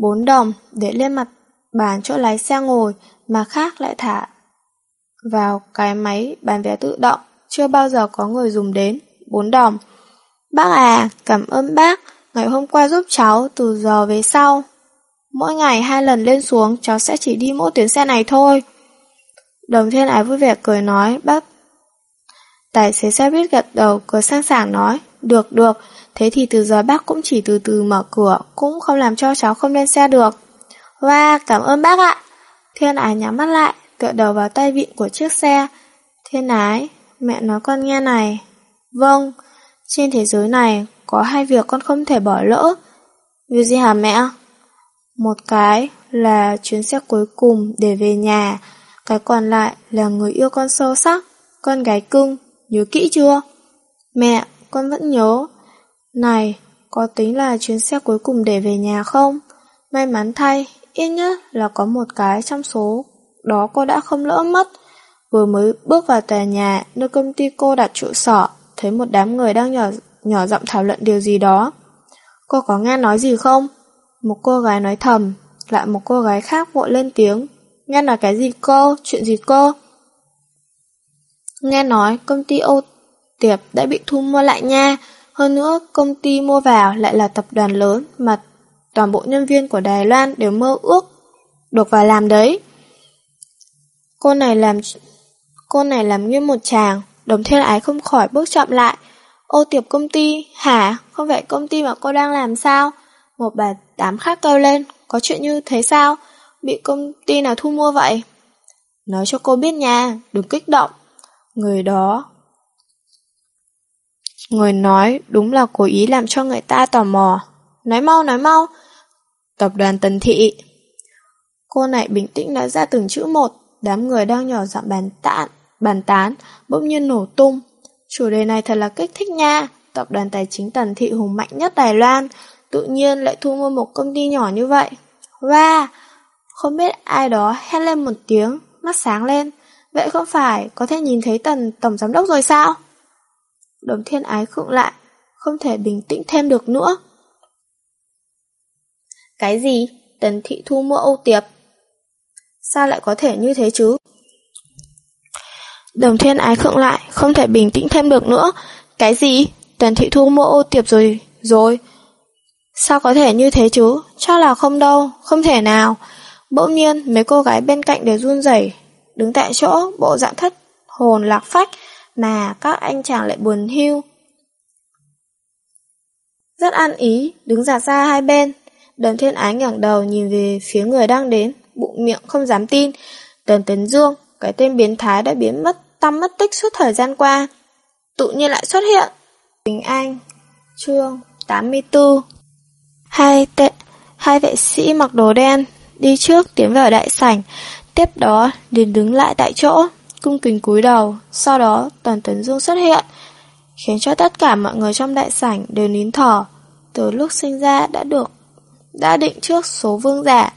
Bốn đồng để lên mặt bàn chỗ lái xe ngồi mà khác lại thả vào cái máy bán vé tự động chưa bao giờ có người dùng đến. Bốn đồng. Bác à, cảm ơn bác, ngày hôm qua giúp cháu từ giờ về sau. Mỗi ngày hai lần lên xuống cháu sẽ chỉ đi mỗi tuyến xe này thôi. Đồng thiên ái vui vẻ cười nói, bác Tài xế xe buýt gật đầu, cười sang sảng nói, được được, thế thì từ giờ bác cũng chỉ từ từ mở cửa, cũng không làm cho cháu không lên xe được. Wow, cảm ơn bác ạ. Thiên ái nhắm mắt lại, tựa đầu vào tay vịn của chiếc xe. Thiên ái, mẹ nói con nghe này. Vâng, trên thế giới này có hai việc con không thể bỏ lỡ. Việc gì hả mẹ? Một cái là chuyến xe cuối cùng để về nhà, cái còn lại là người yêu con sâu sắc, con gái cưng. Nhớ kỹ chưa? Mẹ, con vẫn nhớ. Này, có tính là chuyến xe cuối cùng để về nhà không? May mắn thay, ít nhất là có một cái trong số đó cô đã không lỡ mất. Vừa mới bước vào tòa nhà nơi công ty cô đặt trụ sở, thấy một đám người đang nhỏ, nhỏ giọng thảo luận điều gì đó. Cô có nghe nói gì không? Một cô gái nói thầm, lại một cô gái khác vội lên tiếng. Nghe nói cái gì cô? Chuyện gì cô? Nghe nói công ty ô tiệp đã bị thu mua lại nha. Hơn nữa, công ty mua vào lại là tập đoàn lớn mà toàn bộ nhân viên của Đài Loan đều mơ ước được vào làm đấy. Cô này làm cô này làm nguyên một chàng, đồng thiên ái không khỏi bước chậm lại. Ô tiệp công ty, hả? Không phải công ty mà cô đang làm sao? Một bà tám khác kêu lên, có chuyện như thế sao? Bị công ty nào thu mua vậy? Nói cho cô biết nha, đừng kích động. Người đó Người nói đúng là cố ý làm cho người ta tò mò. Nói mau, nói mau. Tập đoàn Tần Thị. Cô này bình tĩnh nói ra từng chữ một. Đám người đang nhỏ giọng bàn tán, bàn tán, bỗng nhiên nổ tung. Chủ đề này thật là kích thích nha. Tập đoàn tài chính Tần Thị hùng mạnh nhất Đài Loan, tự nhiên lại thu mua một công ty nhỏ như vậy. Wow! Không biết ai đó hét lên một tiếng, mắt sáng lên. Vậy không phải có thể nhìn thấy tần tổng giám đốc rồi sao? Đồng thiên ái khựng lại, không thể bình tĩnh thêm được nữa. Cái gì? Tần thị thu mua Âu Tiệp? Sao lại có thể như thế chứ? Đồng thiên ái khựng lại, không thể bình tĩnh thêm được nữa. Cái gì? Tần thị thu mua Âu Tiệp rồi, rồi. Sao có thể như thế chứ? Chắc là không đâu, không thể nào. Bỗng nhiên, mấy cô gái bên cạnh đều run rẩy đứng tại chỗ, bộ dạng thất hồn lạc phách, mà các anh chàng lại buồn hưu. Rất an ý, đứng giả ra hai bên. Đần thiên ái ngẩng đầu nhìn về phía người đang đến, bụng miệng không dám tin. Tần Tấn Dương, cái tên biến thái đã biến mất, tâm mất tích suốt thời gian qua. Tự nhiên lại xuất hiện. Bình Anh, chương 84 Hai, tệ, hai vệ sĩ mặc đồ đen, đi trước tiến vào đại sảnh, Tiếp đó, liền đứng lại tại chỗ, cung kính cúi đầu, sau đó toàn Tấn Dương xuất hiện, khiến cho tất cả mọi người trong đại sảnh đều nín thở. Từ lúc sinh ra đã được, đã định trước số vương giả,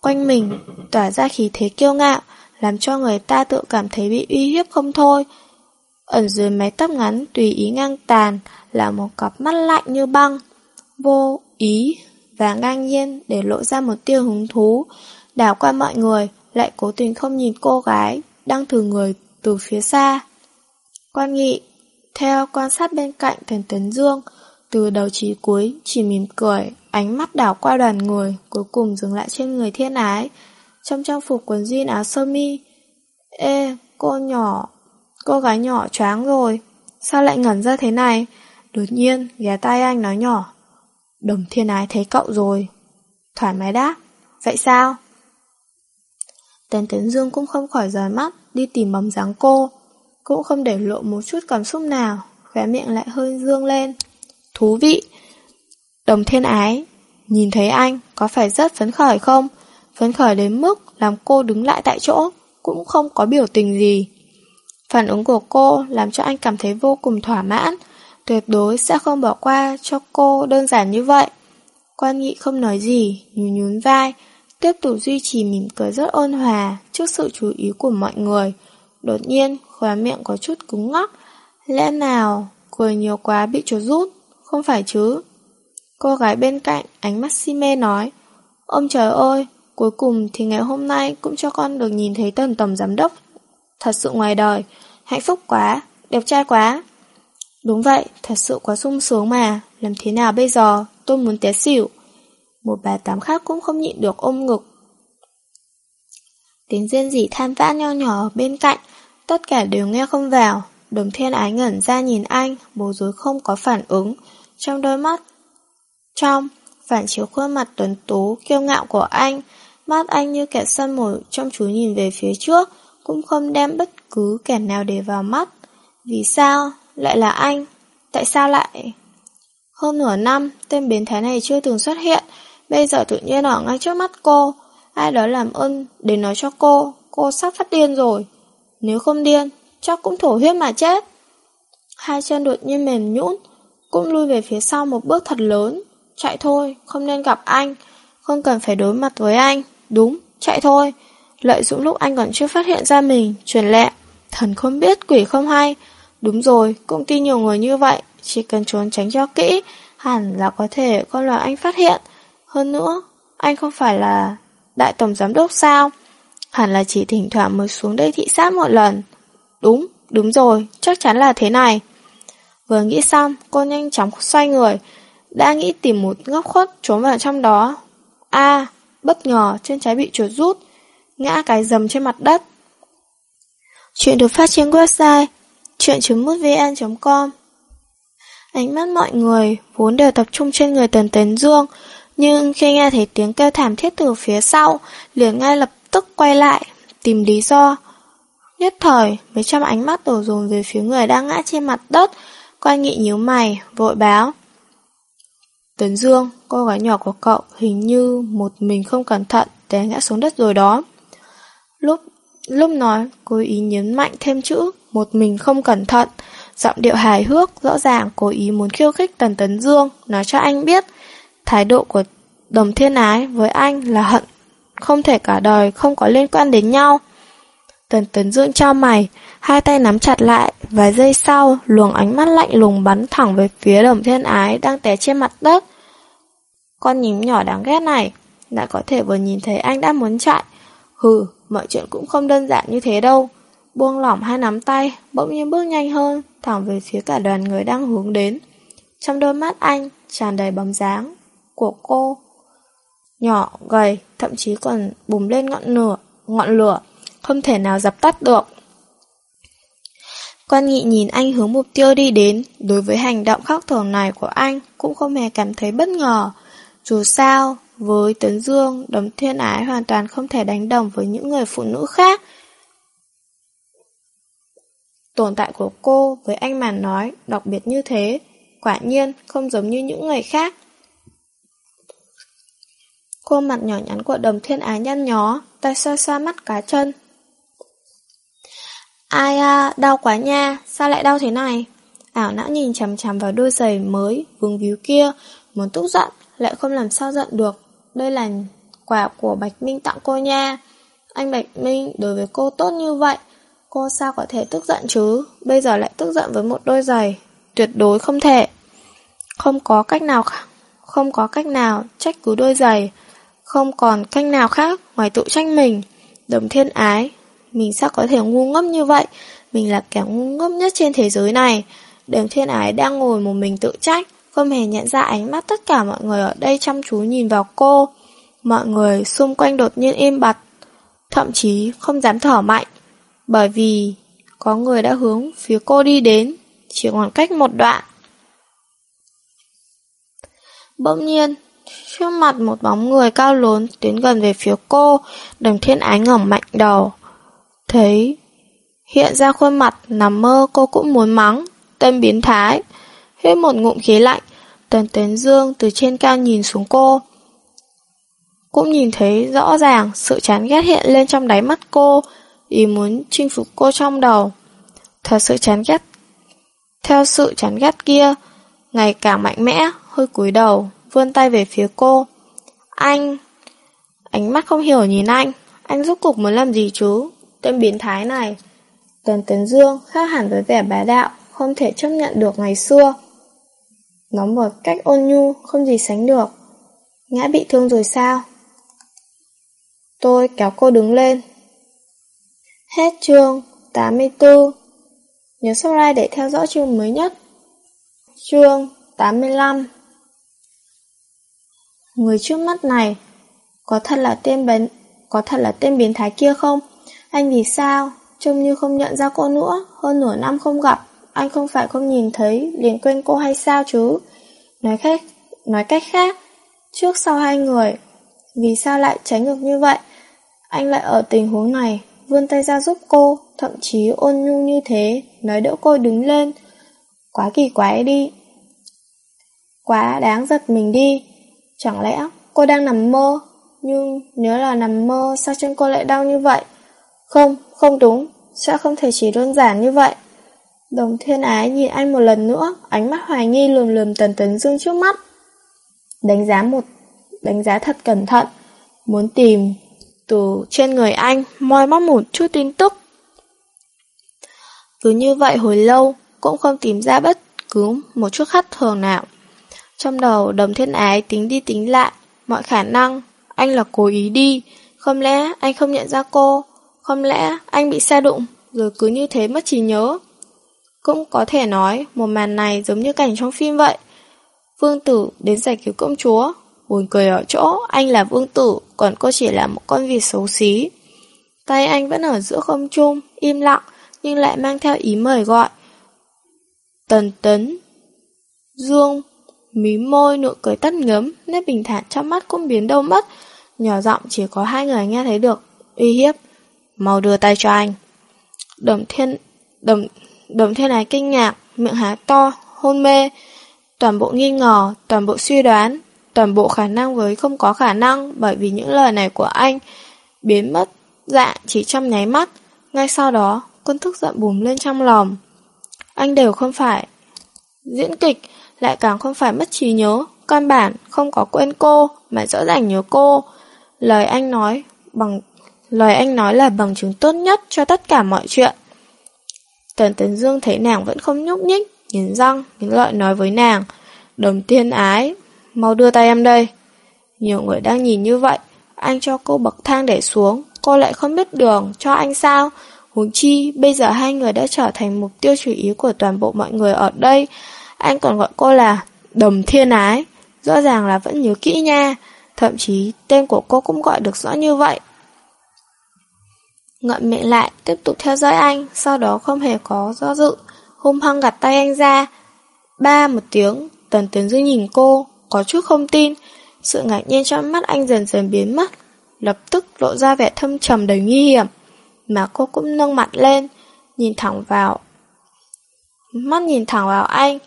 quanh mình tỏa ra khí thế kiêu ngạo, làm cho người ta tự cảm thấy bị uy hiếp không thôi. Ẩn dưới mái tóc ngắn tùy ý ngang tàn là một cặp mắt lạnh như băng, vô ý và ngang nhiên để lộ ra một tia hứng thú, đảo qua mọi người, lại cố tình không nhìn cô gái đang thử người từ phía xa. Quan nghị, theo quan sát bên cạnh thần Tấn Dương, từ đầu chí cuối chỉ mỉm cười, ánh mắt đảo qua đoàn người, cuối cùng dừng lại trên người thiên ái, trong trang phục quần jean áo sơ mi. Ê, cô nhỏ, cô gái nhỏ choáng rồi, sao lại ngẩn ra thế này? Đột nhiên, ghé tay anh nói nhỏ. Đồng thiên ái thấy cậu rồi. Thoải mái đáp. Vậy sao? Tần Tấn Dương cũng không khỏi rời mắt, đi tìm bóng dáng cô. Cũng không để lộ một chút cảm xúc nào, khóe miệng lại hơi dương lên. Thú vị! Đồng thiên ái, nhìn thấy anh có phải rất phấn khởi không? Phấn khởi đến mức làm cô đứng lại tại chỗ, cũng không có biểu tình gì. Phản ứng của cô làm cho anh cảm thấy vô cùng thỏa mãn, tuyệt đối sẽ không bỏ qua cho cô đơn giản như vậy. Quan nghị không nói gì, nhún nhún vai, tiếp tục duy trì mỉm cười rất ôn hòa trước sự chú ý của mọi người. Đột nhiên, khóe miệng có chút cứng ngắc. Lẽ nào, cười nhiều quá bị chuột rút? Không phải chứ? Cô gái bên cạnh, ánh mắt si mê nói. Ông trời ơi, cuối cùng thì ngày hôm nay cũng cho con được nhìn thấy tần tổng giám đốc. Thật sự ngoài đời, hạnh phúc quá, đẹp trai quá. Đúng vậy, thật sự quá sung sướng mà, làm thế nào bây giờ, tôi muốn té xỉu. Một bà tám khác cũng không nhịn được ôm ngực. Tiếng rên rỉ than vã nho nhỏ bên cạnh, tất cả đều nghe không vào. Đồng thiên ái ngẩn ra nhìn anh, bối rối không có phản ứng, trong đôi mắt. Trong, phản chiếu khuôn mặt tuấn tú, kiêu ngạo của anh, mắt anh như kẻ săn mồi trong chú nhìn về phía trước, cũng không đem bất cứ kẻ nào để vào mắt. Vì sao? Lại là anh? Tại sao lại... Hơn nửa năm, tên biến thái này chưa từng xuất hiện, bây giờ tự nhiên ở ngay trước mắt cô. Ai đó làm ơn để nói cho cô, cô sắp phát điên rồi. Nếu không điên, chắc cũng thổ huyết mà chết. Hai chân đột nhiên mềm nhũn, cũng lui về phía sau một bước thật lớn. Chạy thôi, không nên gặp anh, không cần phải đối mặt với anh. Đúng, chạy thôi. Lợi dụng lúc anh còn chưa phát hiện ra mình, truyền lẹ. Thần không biết, quỷ không hay. Đúng rồi, công ty nhiều người như vậy, chỉ cần trốn tránh cho kỹ, hẳn là có thể con là anh phát hiện. Hơn nữa, anh không phải là đại tổng giám đốc sao? Hẳn là chỉ thỉnh thoảng mới xuống đây thị sát một lần. Đúng, đúng rồi, chắc chắn là thế này. Vừa nghĩ xong, cô nhanh chóng xoay người, đã nghĩ tìm một góc khuất trốn vào trong đó. a bất ngờ chân trái bị chuột rút, ngã cái dầm trên mặt đất. Chuyện được phát trên website chuyện.mútvn.com Ánh mắt mọi người vốn đều tập trung trên người Tần Tấn Dương, nhưng khi nghe thấy tiếng kêu thảm thiết từ phía sau, liền ngay lập tức quay lại, tìm lý do. Nhất thời, mấy trăm ánh mắt đổ dồn về phía người đang ngã trên mặt đất, quay nghị nhíu mày, vội báo. Tấn Dương, cô gái nhỏ của cậu hình như một mình không cẩn thận té ngã xuống đất rồi đó. Lúc lúc nói, cố ý nhấn mạnh thêm chữ một mình không cẩn thận, giọng điệu hài hước, rõ ràng cố ý muốn khiêu khích Tần Tấn Dương, nói cho anh biết thái độ của đồng thiên ái với anh là hận, không thể cả đời không có liên quan đến nhau. Tần Tấn Dương cho mày, hai tay nắm chặt lại, vài giây sau, luồng ánh mắt lạnh lùng bắn thẳng về phía đồng thiên ái đang té trên mặt đất. Con nhím nhỏ đáng ghét này, lại có thể vừa nhìn thấy anh đã muốn chạy. Hừ, mọi chuyện cũng không đơn giản như thế đâu. Buông lỏng hai nắm tay, bỗng nhiên bước nhanh hơn, thẳng về phía cả đoàn người đang hướng đến. Trong đôi mắt anh, tràn đầy bóng dáng của cô. Nhỏ, gầy, thậm chí còn bùng lên ngọn lửa, ngọn lửa, không thể nào dập tắt được. Quan nghị nhìn anh hướng mục tiêu đi đến, đối với hành động khắc thường này của anh cũng không hề cảm thấy bất ngờ. Dù sao, với Tấn Dương, đống thiên ái hoàn toàn không thể đánh đồng với những người phụ nữ khác. Tồn tại của cô với anh mà nói đặc biệt như thế, quả nhiên không giống như những người khác. Khuôn mặt nhỏ nhắn của đồng thiên ái nhăn nhó, tay xoa xoa mắt cá chân. Ai à, đau quá nha, sao lại đau thế này? Ảo não nhìn chằm chằm vào đôi giày mới, vương víu kia, muốn tức giận, lại không làm sao giận được. Đây là quà của Bạch Minh tặng cô nha. Anh Bạch Minh đối với cô tốt như vậy, cô sao có thể tức giận chứ? Bây giờ lại tức giận với một đôi giày, tuyệt đối không thể. Không có cách nào không có cách nào trách cứ đôi giày, không còn cách nào khác ngoài tự trách mình. Đồng thiên ái, mình sao có thể ngu ngốc như vậy? Mình là kẻ ngu ngốc nhất trên thế giới này. Đồng thiên ái đang ngồi một mình tự trách, không hề nhận ra ánh mắt tất cả mọi người ở đây chăm chú nhìn vào cô. Mọi người xung quanh đột nhiên im bặt, thậm chí không dám thở mạnh, bởi vì có người đã hướng phía cô đi đến, chỉ còn cách một đoạn. Bỗng nhiên, trước mặt một bóng người cao lớn tiến gần về phía cô, đồng thiên ái ngẩng mạnh đầu. Thấy hiện ra khuôn mặt nằm mơ cô cũng muốn mắng, tên biến thái. Hít một ngụm khí lạnh, Tần Tấn Dương từ trên cao nhìn xuống cô. Cũng nhìn thấy rõ ràng sự chán ghét hiện lên trong đáy mắt cô, ý muốn chinh phục cô trong đầu. Thật sự chán ghét. Theo sự chán ghét kia, ngày càng mạnh mẽ, hơi cúi đầu, vươn tay về phía cô. Anh... Ánh mắt không hiểu nhìn anh, anh rốt cục muốn làm gì chú Tên biến thái này. Tần Tấn Dương khác hẳn với vẻ bá đạo, không thể chấp nhận được ngày xưa. Nó một cách ôn nhu, không gì sánh được. Ngã bị thương rồi sao? Tôi kéo cô đứng lên. Hết chương 84 Nhớ subscribe để theo dõi chương mới nhất. Chương 85 Người trước mắt này, Có thật là tên biến Có thật là tên biến thái kia không? Anh vì sao? Trông như không nhận ra cô nữa? Hơn nửa năm không gặp, Anh không phải không nhìn thấy, liền quên cô hay sao chứ? Nói cách Nói cách khác, Trước sau hai người, Vì sao lại tránh ngược như vậy? Anh lại ở tình huống này, Vươn tay ra giúp cô, Thậm chí ôn nhu như thế, Nói đỡ cô đứng lên. Quá kỳ quái đi. Quá đáng giật mình đi. Chẳng lẽ cô đang nằm mơ? Nhưng nếu là nằm mơ sao chân cô lại đau như vậy? Không, không đúng, sẽ không thể chỉ đơn giản như vậy. Đồng thiên ái nhìn anh một lần nữa, ánh mắt hoài nghi lườm lườm tần tấn dương trước mắt. Đánh giá một, đánh giá thật cẩn thận, muốn tìm từ trên người anh moi móc một chút tin tức. Cứ như vậy hồi lâu, cũng không tìm ra bất cứ một chút khắc thường nào. Trong đầu đồng thiên ái tính đi tính lại, mọi khả năng, anh là cố ý đi, không lẽ anh không nhận ra cô, không lẽ anh bị xa đụng, rồi cứ như thế mất trí nhớ. Cũng có thể nói, một màn này giống như cảnh trong phim vậy. Vương tử đến giải cứu công chúa, buồn cười ở chỗ anh là vương tử, còn cô chỉ là một con vịt xấu xí. Tay anh vẫn ở giữa không trung, im lặng, nhưng lại mang theo ý mời gọi. Tần tấn Dương Mí môi nụ cười tắt ngấm, nét bình thản trong mắt cũng biến đâu mất. Nhỏ giọng chỉ có hai người nghe thấy được. Uy hiếp. Mau đưa tay cho anh. Đồng thiên... Đồng, đồng thiên này kinh ngạc, miệng há to, hôn mê. Toàn bộ nghi ngờ, toàn bộ suy đoán, toàn bộ khả năng với không có khả năng bởi vì những lời này của anh biến mất dạ chỉ trong nháy mắt. Ngay sau đó, cơn thức giận bùm lên trong lòng. Anh đều không phải diễn kịch, lại càng không phải mất trí nhớ, căn bản không có quên cô, mà rõ ràng nhớ cô. Lời anh nói bằng lời anh nói là bằng chứng tốt nhất cho tất cả mọi chuyện. Tần Tấn Dương thấy nàng vẫn không nhúc nhích, nghiến răng, nghiến lợi nói với nàng, đồng tiên ái, mau đưa tay em đây. Nhiều người đang nhìn như vậy, anh cho cô bậc thang để xuống, cô lại không biết đường, cho anh sao? Huống chi, bây giờ hai người đã trở thành mục tiêu chủ ý của toàn bộ mọi người ở đây, anh còn gọi cô là đầm Thiên Ái. Rõ ràng là vẫn nhớ kỹ nha. Thậm chí tên của cô cũng gọi được rõ như vậy. Ngậm miệng lại, tiếp tục theo dõi anh, sau đó không hề có do dự, hung hăng gặt tay anh ra. Ba một tiếng, Tần Tiến Dư nhìn cô, có chút không tin. Sự ngạc nhiên trong mắt anh dần dần biến mất, lập tức lộ ra vẻ thâm trầm đầy nguy hiểm. Mà cô cũng nâng mặt lên, nhìn thẳng vào. Mắt nhìn thẳng vào anh,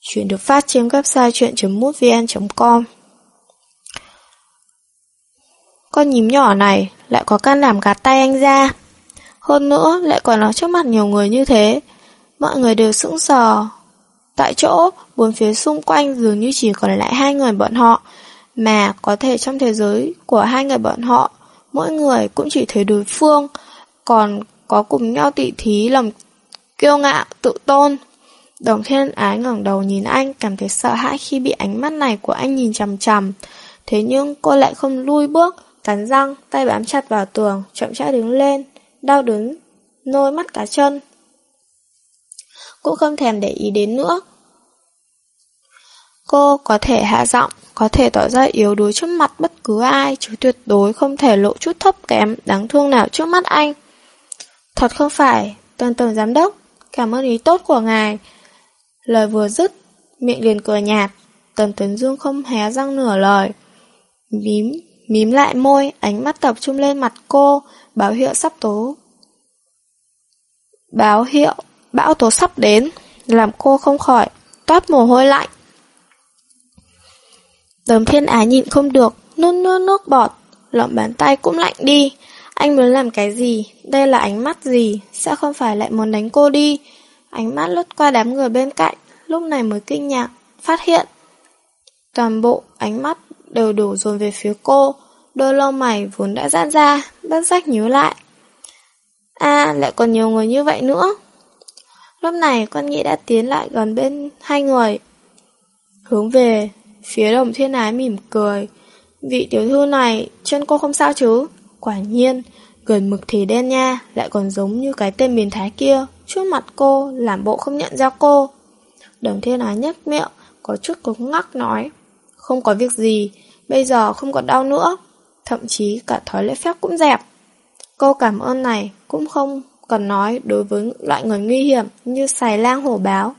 Chuyện được phát trên website chuyện.mútvn.com Con nhím nhỏ này lại có can đảm gạt tay anh ra. Hơn nữa lại còn nói trước mặt nhiều người như thế. Mọi người đều sững sờ. Tại chỗ, bốn phía xung quanh dường như chỉ còn lại hai người bọn họ. Mà có thể trong thế giới của hai người bọn họ, mỗi người cũng chỉ thấy đối phương, còn có cùng nhau tỉ thí lòng kiêu ngạo, tự tôn. Đồng thiên ái ngẩng đầu nhìn anh, cảm thấy sợ hãi khi bị ánh mắt này của anh nhìn chằm chằm. Thế nhưng cô lại không lui bước, cắn răng, tay bám chặt vào tường, chậm rãi đứng lên, đau đớn, nôi mắt cả chân. Cũng không thèm để ý đến nữa. Cô có thể hạ giọng, có thể tỏ ra yếu đuối trước mặt bất cứ ai, chứ tuyệt đối không thể lộ chút thấp kém, đáng thương nào trước mắt anh. Thật không phải, tuần tổng giám đốc, cảm ơn ý tốt của ngài. Lời vừa dứt, miệng liền cười nhạt, tần Tuấn dương không hé răng nửa lời. Mím, mím lại môi, ánh mắt tập trung lên mặt cô, báo hiệu sắp tố. Báo hiệu, bão tố sắp đến, làm cô không khỏi, toát mồ hôi lạnh. Tấm thiên á nhịn không được, nôn nuốt nước bọt, lọng bàn tay cũng lạnh đi. Anh muốn làm cái gì? Đây là ánh mắt gì? Sẽ không phải lại muốn đánh cô đi? Ánh mắt lướt qua đám người bên cạnh, lúc này mới kinh ngạc, phát hiện. Toàn bộ ánh mắt đều đổ dồn về phía cô, đôi lông mày vốn đã giãn ra, bất giác nhớ lại. À, lại còn nhiều người như vậy nữa. Lúc này con nghĩ đã tiến lại gần bên hai người. Hướng về, phía đồng thiên ái mỉm cười. Vị tiểu thư này, chân cô không sao chứ? Quả nhiên, gần mực thì đen nha, lại còn giống như cái tên miền thái kia, trước mặt cô, làm bộ không nhận ra cô. Đồng thiên ái nhếch miệng, có chút cứng ngắc nói. Không có việc gì, bây giờ không còn đau nữa. Thậm chí cả thói lễ phép cũng dẹp. Câu cảm ơn này cũng không cần nói đối với loại người nguy hiểm như xài lang hổ báo.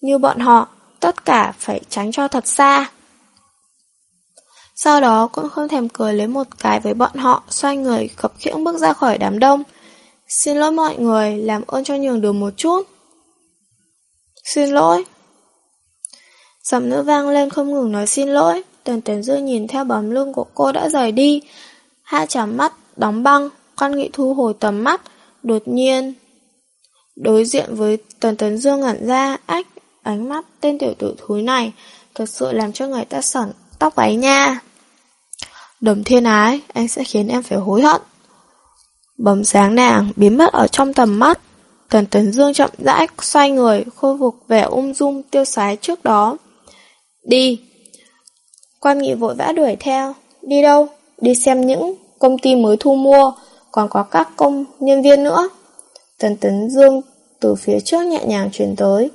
Như bọn họ, tất cả phải tránh cho thật xa. Sau đó cũng không thèm cười lấy một cái với bọn họ, xoay người khập khiễng bước ra khỏi đám đông. Xin lỗi mọi người, làm ơn cho nhường đường một chút. Xin lỗi. Giọng nữ vang lên không ngừng nói xin lỗi. Tần Tần Dương nhìn theo bóng lưng của cô đã rời đi. Hai chấm mắt, đóng băng, con nghị thu hồi tầm mắt. Đột nhiên, đối diện với Tần Tần Dương ngẩn ra, ách, ánh mắt tên tiểu tử thúi này, thật sự làm cho người ta sẩn tóc váy nha. Đồng thiên ái, anh sẽ khiến em phải hối hận. Bóng sáng nàng biến mất ở trong tầm mắt. Tần Tấn Dương chậm rãi xoay người, khôi phục vẻ ung dung tiêu sái trước đó. Đi. Quan nghị vội vã đuổi theo. Đi đâu? Đi xem những công ty mới thu mua, còn có các công nhân viên nữa. Tần Tấn Dương từ phía trước nhẹ nhàng chuyển tới.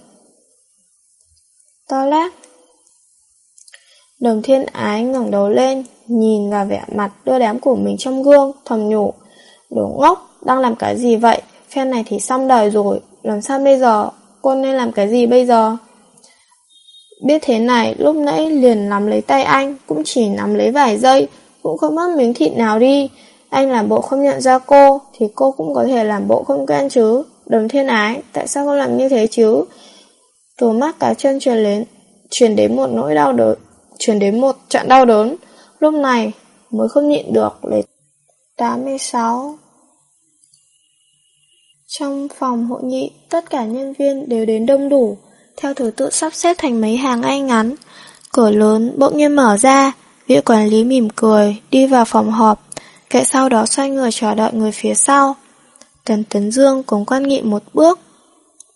Toilet. Đồng thiên ái ngẩng đầu lên, nhìn vào vẻ mặt đưa đám của mình trong gương, thầm nhủ. Đồ ngốc, đang làm cái gì vậy? Phen này thì xong đời rồi, làm sao bây giờ? Cô nên làm cái gì bây giờ? Biết thế này, lúc nãy liền nắm lấy tay anh, cũng chỉ nắm lấy vài giây, cũng không mất miếng thịt nào đi. Anh làm bộ không nhận ra cô, thì cô cũng có thể làm bộ không quen chứ. Đồng thiên ái, tại sao cô làm như thế chứ? Từ mắt cá chân truyền đến, truyền đến một nỗi đau đớn, truyền đến một trận đau đớn. Lúc này mới không nhịn được lấy 86 trong phòng hội nghị, tất cả nhân viên đều đến đông đủ, theo thứ tự sắp xếp thành mấy hàng ngay ngắn. Cửa lớn bỗng nhiên mở ra, vị quản lý mỉm cười, đi vào phòng họp, kệ sau đó xoay người chờ đợi người phía sau. Tần Tấn Dương cùng quan nghị một bước,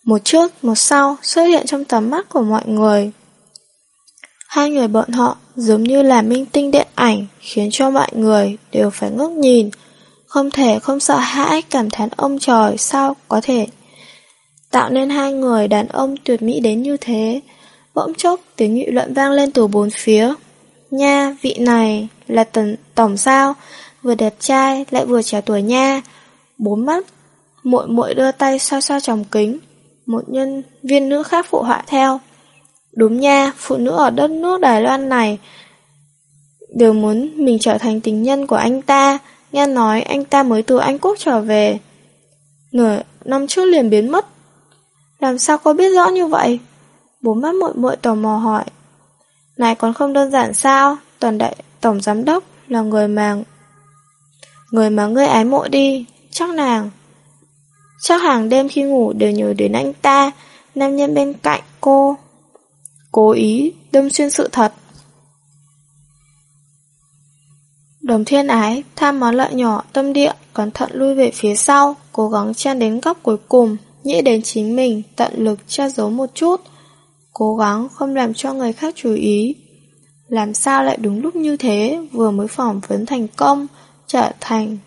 một trước, một sau xuất hiện trong tầm mắt của mọi người. Hai người bọn họ giống như là minh tinh điện ảnh khiến cho mọi người đều phải ngước nhìn. Không thể không sợ hãi cảm thán ông trời sao có thể tạo nên hai người đàn ông tuyệt mỹ đến như thế. Bỗng chốc tiếng nghị luận vang lên từ bốn phía. Nha, vị này là tần, tổng sao, vừa đẹp trai lại vừa trẻ tuổi nha. Bốn mắt, muội muội đưa tay xoa xoa tròng kính. Một nhân viên nữ khác phụ họa theo. Đúng nha, phụ nữ ở đất nước Đài Loan này đều muốn mình trở thành tình nhân của anh ta. Nghe nói anh ta mới từ Anh Quốc trở về. Nửa năm trước liền biến mất. Làm sao có biết rõ như vậy? Bố mắt muội muội tò mò hỏi. Này còn không đơn giản sao? Toàn đại tổng giám đốc là người mà Người mà ngươi ái mộ đi, chắc nàng. Chắc hàng đêm khi ngủ đều nhớ đến anh ta, nam nhân bên cạnh cô. Cố ý, đâm xuyên sự thật. Đồng thiên ái, tham món lợi nhỏ, tâm địa, cẩn thận lui về phía sau, cố gắng chen đến góc cuối cùng, nghĩ đến chính mình, tận lực che giấu một chút. Cố gắng không làm cho người khác chú ý. Làm sao lại đúng lúc như thế, vừa mới phỏng vấn thành công, trở thành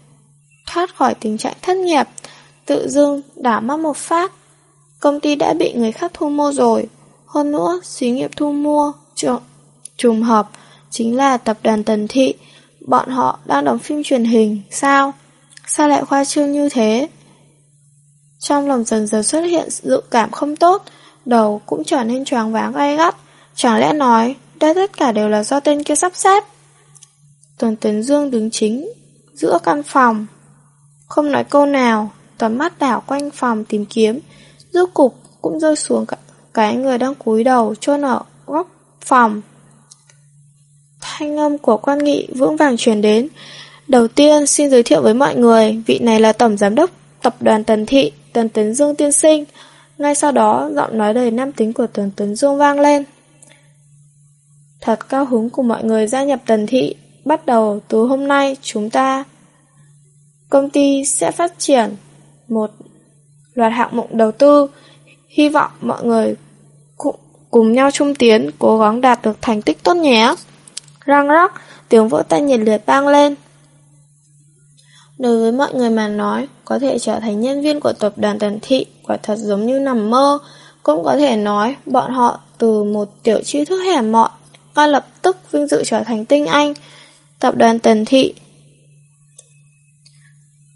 thoát khỏi tình trạng thất nghiệp, tự dưng đảo mắt một phát. Công ty đã bị người khác thu mua rồi. Hơn nữa, xí nghiệp thu mua, trùng, trùng hợp, chính là tập đoàn Tần Thị. Bọn họ đang đóng phim truyền hình, sao? Sao lại khoa trương như thế? Trong lòng dần dần xuất hiện dự cảm không tốt, đầu cũng trở nên choáng váng gay gắt. Chẳng lẽ nói, đây tất cả đều là do tên kia sắp xếp? Tuần Tấn Dương đứng chính giữa căn phòng. Không nói câu nào, tầm mắt đảo quanh phòng tìm kiếm, rốt cục cũng rơi xuống cả cái người đang cúi đầu chôn ở góc phòng. Thanh âm của quan nghị vững vàng truyền đến. Đầu tiên xin giới thiệu với mọi người, vị này là Tổng Giám đốc Tập đoàn Tần Thị, Tần Tấn Dương Tiên Sinh. Ngay sau đó, giọng nói đầy nam tính của Tần Tấn Dương vang lên. Thật cao hứng của mọi người gia nhập Tần Thị. Bắt đầu từ hôm nay, chúng ta công ty sẽ phát triển một loạt hạng mục đầu tư. Hy vọng mọi người cùng nhau chung tiến, cố gắng đạt được thành tích tốt nhé. Răng rắc, tiếng vỗ tay nhiệt liệt vang lên. Đối với mọi người mà nói, có thể trở thành nhân viên của tập đoàn Tần Thị quả thật giống như nằm mơ. Cũng có thể nói, bọn họ từ một tiểu tri thức hẻm mọn, ngay lập tức vinh dự trở thành tinh anh. Tập đoàn Tần Thị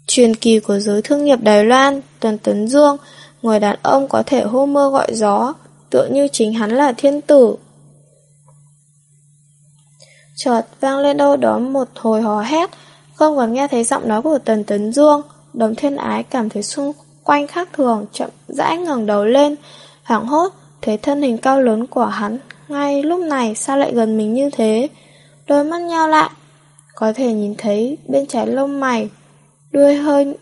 Truyền kỳ của giới thương nghiệp Đài Loan, Tần Tấn Dương, người đàn ông có thể hô mơ gọi gió, tựa như chính hắn là thiên tử. Chợt vang lên đâu đó một hồi hò hét, không còn nghe thấy giọng nói của Tần Tấn Dương, đồng thiên ái cảm thấy xung quanh khác thường, chậm rãi ngẩng đầu lên, hoảng hốt, thấy thân hình cao lớn của hắn, ngay lúc này sao lại gần mình như thế, đôi mắt nhau lại, có thể nhìn thấy bên trái lông mày, đuôi hơi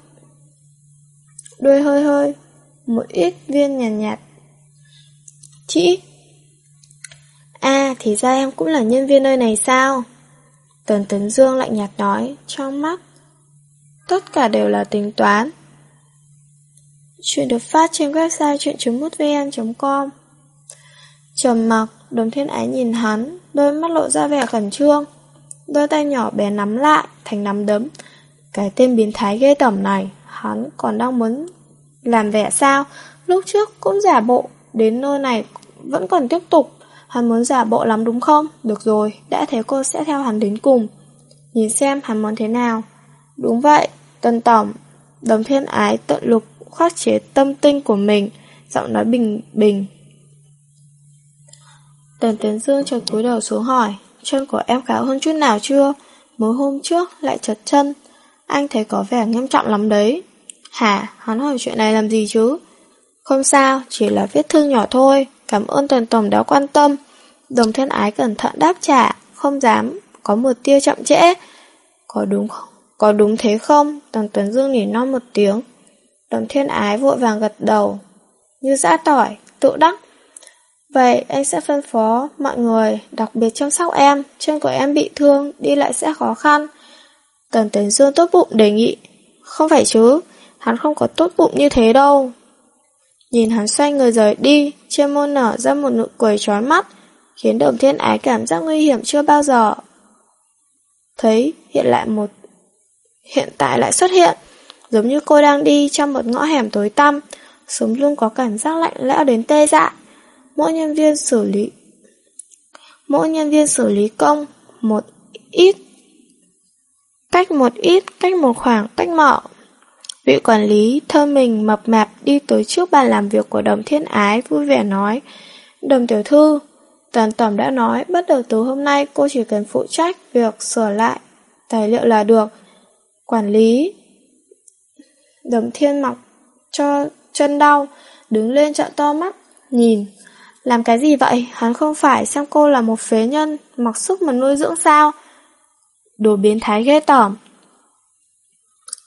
đuôi hơi hơi, một ít viên nhàn nhạt, nhạt. Chị À thì ra em cũng là nhân viên nơi này sao? Tần Tấn Dương lạnh nhạt nói, Trong mắt. Tất cả đều là tính toán. Chuyện được phát trên website chuyện.mútvn.com Trầm mặc Đồng thiên ái nhìn hắn, Đôi mắt lộ ra vẻ khẩn trương. Đôi tay nhỏ bé nắm lại, Thành nắm đấm. Cái tên biến thái ghê tẩm này, Hắn còn đang muốn làm vẻ sao? Lúc trước cũng giả bộ, Đến nơi này vẫn còn tiếp tục. Hắn muốn giả bộ lắm đúng không? Được rồi, đã thế cô sẽ theo hắn đến cùng. Nhìn xem hắn muốn thế nào. Đúng vậy, Tân Tổng. Đồng thiên ái tận lục khắc chế tâm tinh của mình, giọng nói bình bình. Tần Tiến Dương chợt cúi đầu xuống hỏi, chân của em khá hơn chút nào chưa? Mới hôm trước lại chật chân. Anh thấy có vẻ nghiêm trọng lắm đấy. Hả, hắn hỏi chuyện này làm gì chứ? Không sao, chỉ là vết thương nhỏ thôi. Cảm ơn Tần Tổng đã quan tâm. Đồng thiên ái cẩn thận đáp trả, không dám, có một tia chậm trễ. Có đúng không? Có đúng thế không? Tần Tuấn Dương nỉ non một tiếng. Đồng thiên ái vội vàng gật đầu, như giã tỏi, tự đắc. Vậy anh sẽ phân phó mọi người đặc biệt chăm sóc em, chân của em bị thương, đi lại sẽ khó khăn. Tần Tuấn Dương tốt bụng đề nghị. Không phải chứ, hắn không có tốt bụng như thế đâu. Nhìn hắn xoay người rời đi, chiêm môn nở ra một nụ cười trói mắt, khiến đồng thiên ái cảm giác nguy hiểm chưa bao giờ. Thấy hiện lại một... Hiện tại lại xuất hiện, giống như cô đang đi trong một ngõ hẻm tối tăm, sống luôn có cảm giác lạnh lẽo đến tê dại. Mỗi nhân viên xử lý... Mỗi nhân viên xử lý công, một ít cách một ít, cách một khoảng, cách mở, Vị quản lý thơ mình mập mạp đi tới trước bàn làm việc của đồng thiên ái vui vẻ nói Đồng tiểu thư, Toàn tổng đã nói bắt đầu từ hôm nay cô chỉ cần phụ trách việc sửa lại tài liệu là được. Quản lý Đồng thiên mặc cho chân đau, đứng lên trợn to mắt, nhìn. Làm cái gì vậy? Hắn không phải xem cô là một phế nhân, mặc sức mà nuôi dưỡng sao? Đồ biến thái ghê tởm.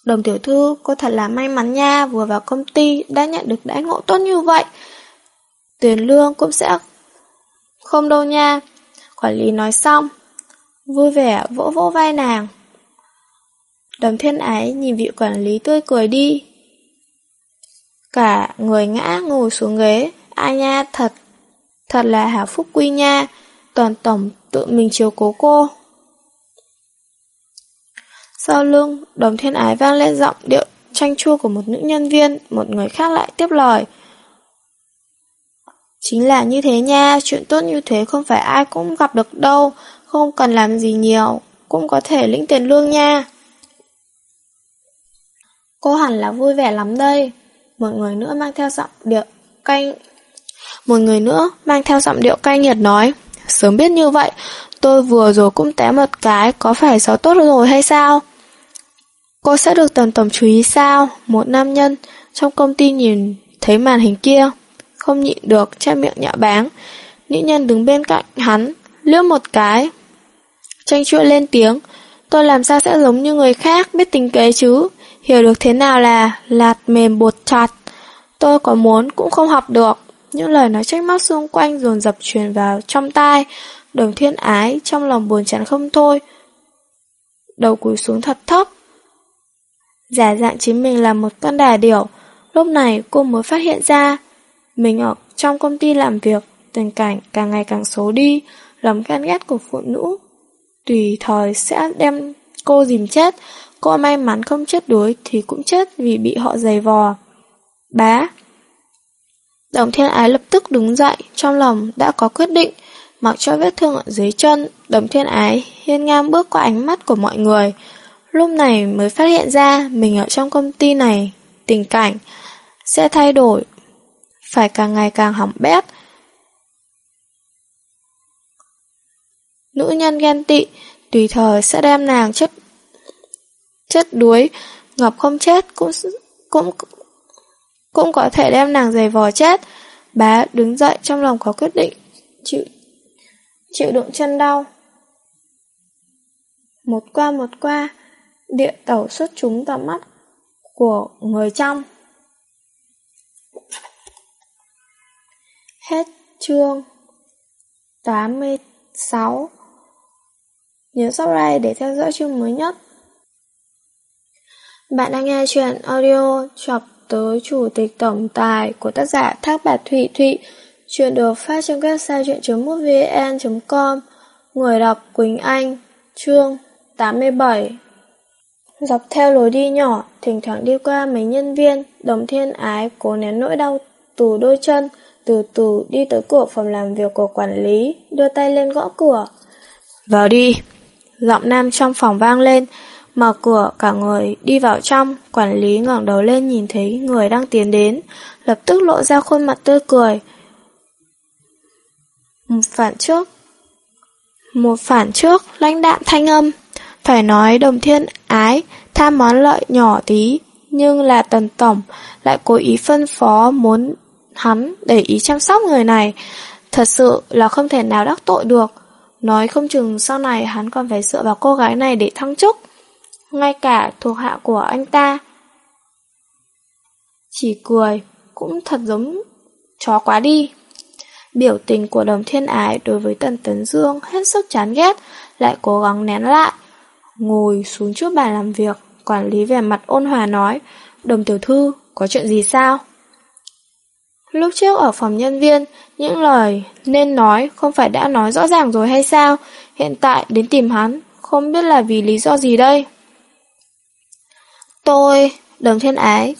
Đồng tiểu thư, cô thật là may mắn nha, vừa vào công ty đã nhận được đãi ngộ tốt như vậy. Tiền lương cũng sẽ không đâu nha. Quản lý nói xong, vui vẻ vỗ vỗ vai nàng. Đồng thiên ái nhìn vị quản lý tươi cười đi. Cả người ngã ngồi xuống ghế, ai nha thật, thật là hảo phúc quy nha, toàn tổng tự mình chiều cố cô. Sau lưng, đồng thiên ái vang lên giọng điệu tranh chua của một nữ nhân viên, một người khác lại tiếp lời. Chính là như thế nha, chuyện tốt như thế không phải ai cũng gặp được đâu, không cần làm gì nhiều, cũng có thể lĩnh tiền lương nha. Cô hẳn là vui vẻ lắm đây. Một người nữa mang theo giọng điệu cay... Một người nữa mang theo giọng điệu cay nghiệt nói, sớm biết như vậy, tôi vừa rồi cũng té một cái, có phải xấu tốt rồi hay sao? Cô sẽ được tần tổng chú ý sao? Một nam nhân trong công ty nhìn thấy màn hình kia, không nhịn được che miệng nhạo báng. Nữ nhân đứng bên cạnh hắn, liếc một cái. Tranh chua lên tiếng, tôi làm sao sẽ giống như người khác biết tính kế chứ? Hiểu được thế nào là lạt mềm bột chặt. Tôi có muốn cũng không học được. Những lời nói trách móc xung quanh dồn dập truyền vào trong tai. Đồng thiên ái trong lòng buồn chán không thôi. Đầu cúi xuống thật thấp. Giả dạng chính mình là một con đà điểu. Lúc này cô mới phát hiện ra mình ở trong công ty làm việc, tình cảnh càng ngày càng xấu đi, lòng ghen ghét của phụ nữ. Tùy thời sẽ đem cô dìm chết, cô may mắn không chết đuối thì cũng chết vì bị họ giày vò. Bá! Đồng thiên ái lập tức đứng dậy, trong lòng đã có quyết định, mặc cho vết thương ở dưới chân, đồng thiên ái hiên ngang bước qua ánh mắt của mọi người. Lúc này mới phát hiện ra mình ở trong công ty này, tình cảnh sẽ thay đổi phải càng ngày càng hỏng bét. Nữ nhân ghen tị, tùy thời sẽ đem nàng chất chất đuối, Ngọc không chết cũng cũng cũng có thể đem nàng giày vò chết. Bá đứng dậy trong lòng có quyết định, chịu chịu đựng chân đau. Một qua một qua, địa tẩu xuất chúng tầm mắt của người trong. Hết chương 86 Nhớ subscribe để theo dõi chương mới nhất. Bạn đang nghe chuyện audio chọc tới chủ tịch tổng tài của tác giả Thác Bạc Thụy Thụy. Chuyện được phát trên website chuyện.mútvn.com Người đọc Quỳnh Anh, Chương 87 Dọc theo lối đi nhỏ, thỉnh thoảng đi qua mấy nhân viên, đồng thiên ái cố nén nỗi đau từ đôi chân, từ từ đi tới cửa phòng làm việc của quản lý, đưa tay lên gõ cửa. Vào đi. Giọng nam trong phòng vang lên, mở cửa cả người đi vào trong, quản lý ngẩng đầu lên nhìn thấy người đang tiến đến, lập tức lộ ra khuôn mặt tươi cười. Một phản trước. Một phản trước, lãnh đạm thanh âm. Phải nói đồng thiên ái, tham món lợi nhỏ tí, nhưng là tần tổng, lại cố ý phân phó muốn hắn để ý chăm sóc người này. Thật sự là không thể nào đắc tội được. Nói không chừng sau này hắn còn phải dựa vào cô gái này để thăng chức. Ngay cả thuộc hạ của anh ta. Chỉ cười, cũng thật giống chó quá đi. Biểu tình của đồng thiên ái đối với Tần Tấn Dương hết sức chán ghét, lại cố gắng nén lại. Ngồi xuống trước bàn làm việc, quản lý vẻ mặt ôn hòa nói, đồng tiểu thư, có chuyện gì sao? Lúc trước ở phòng nhân viên, những lời nên nói không phải đã nói rõ ràng rồi hay sao? Hiện tại đến tìm hắn, không biết là vì lý do gì đây? Tôi, đồng thiên ái,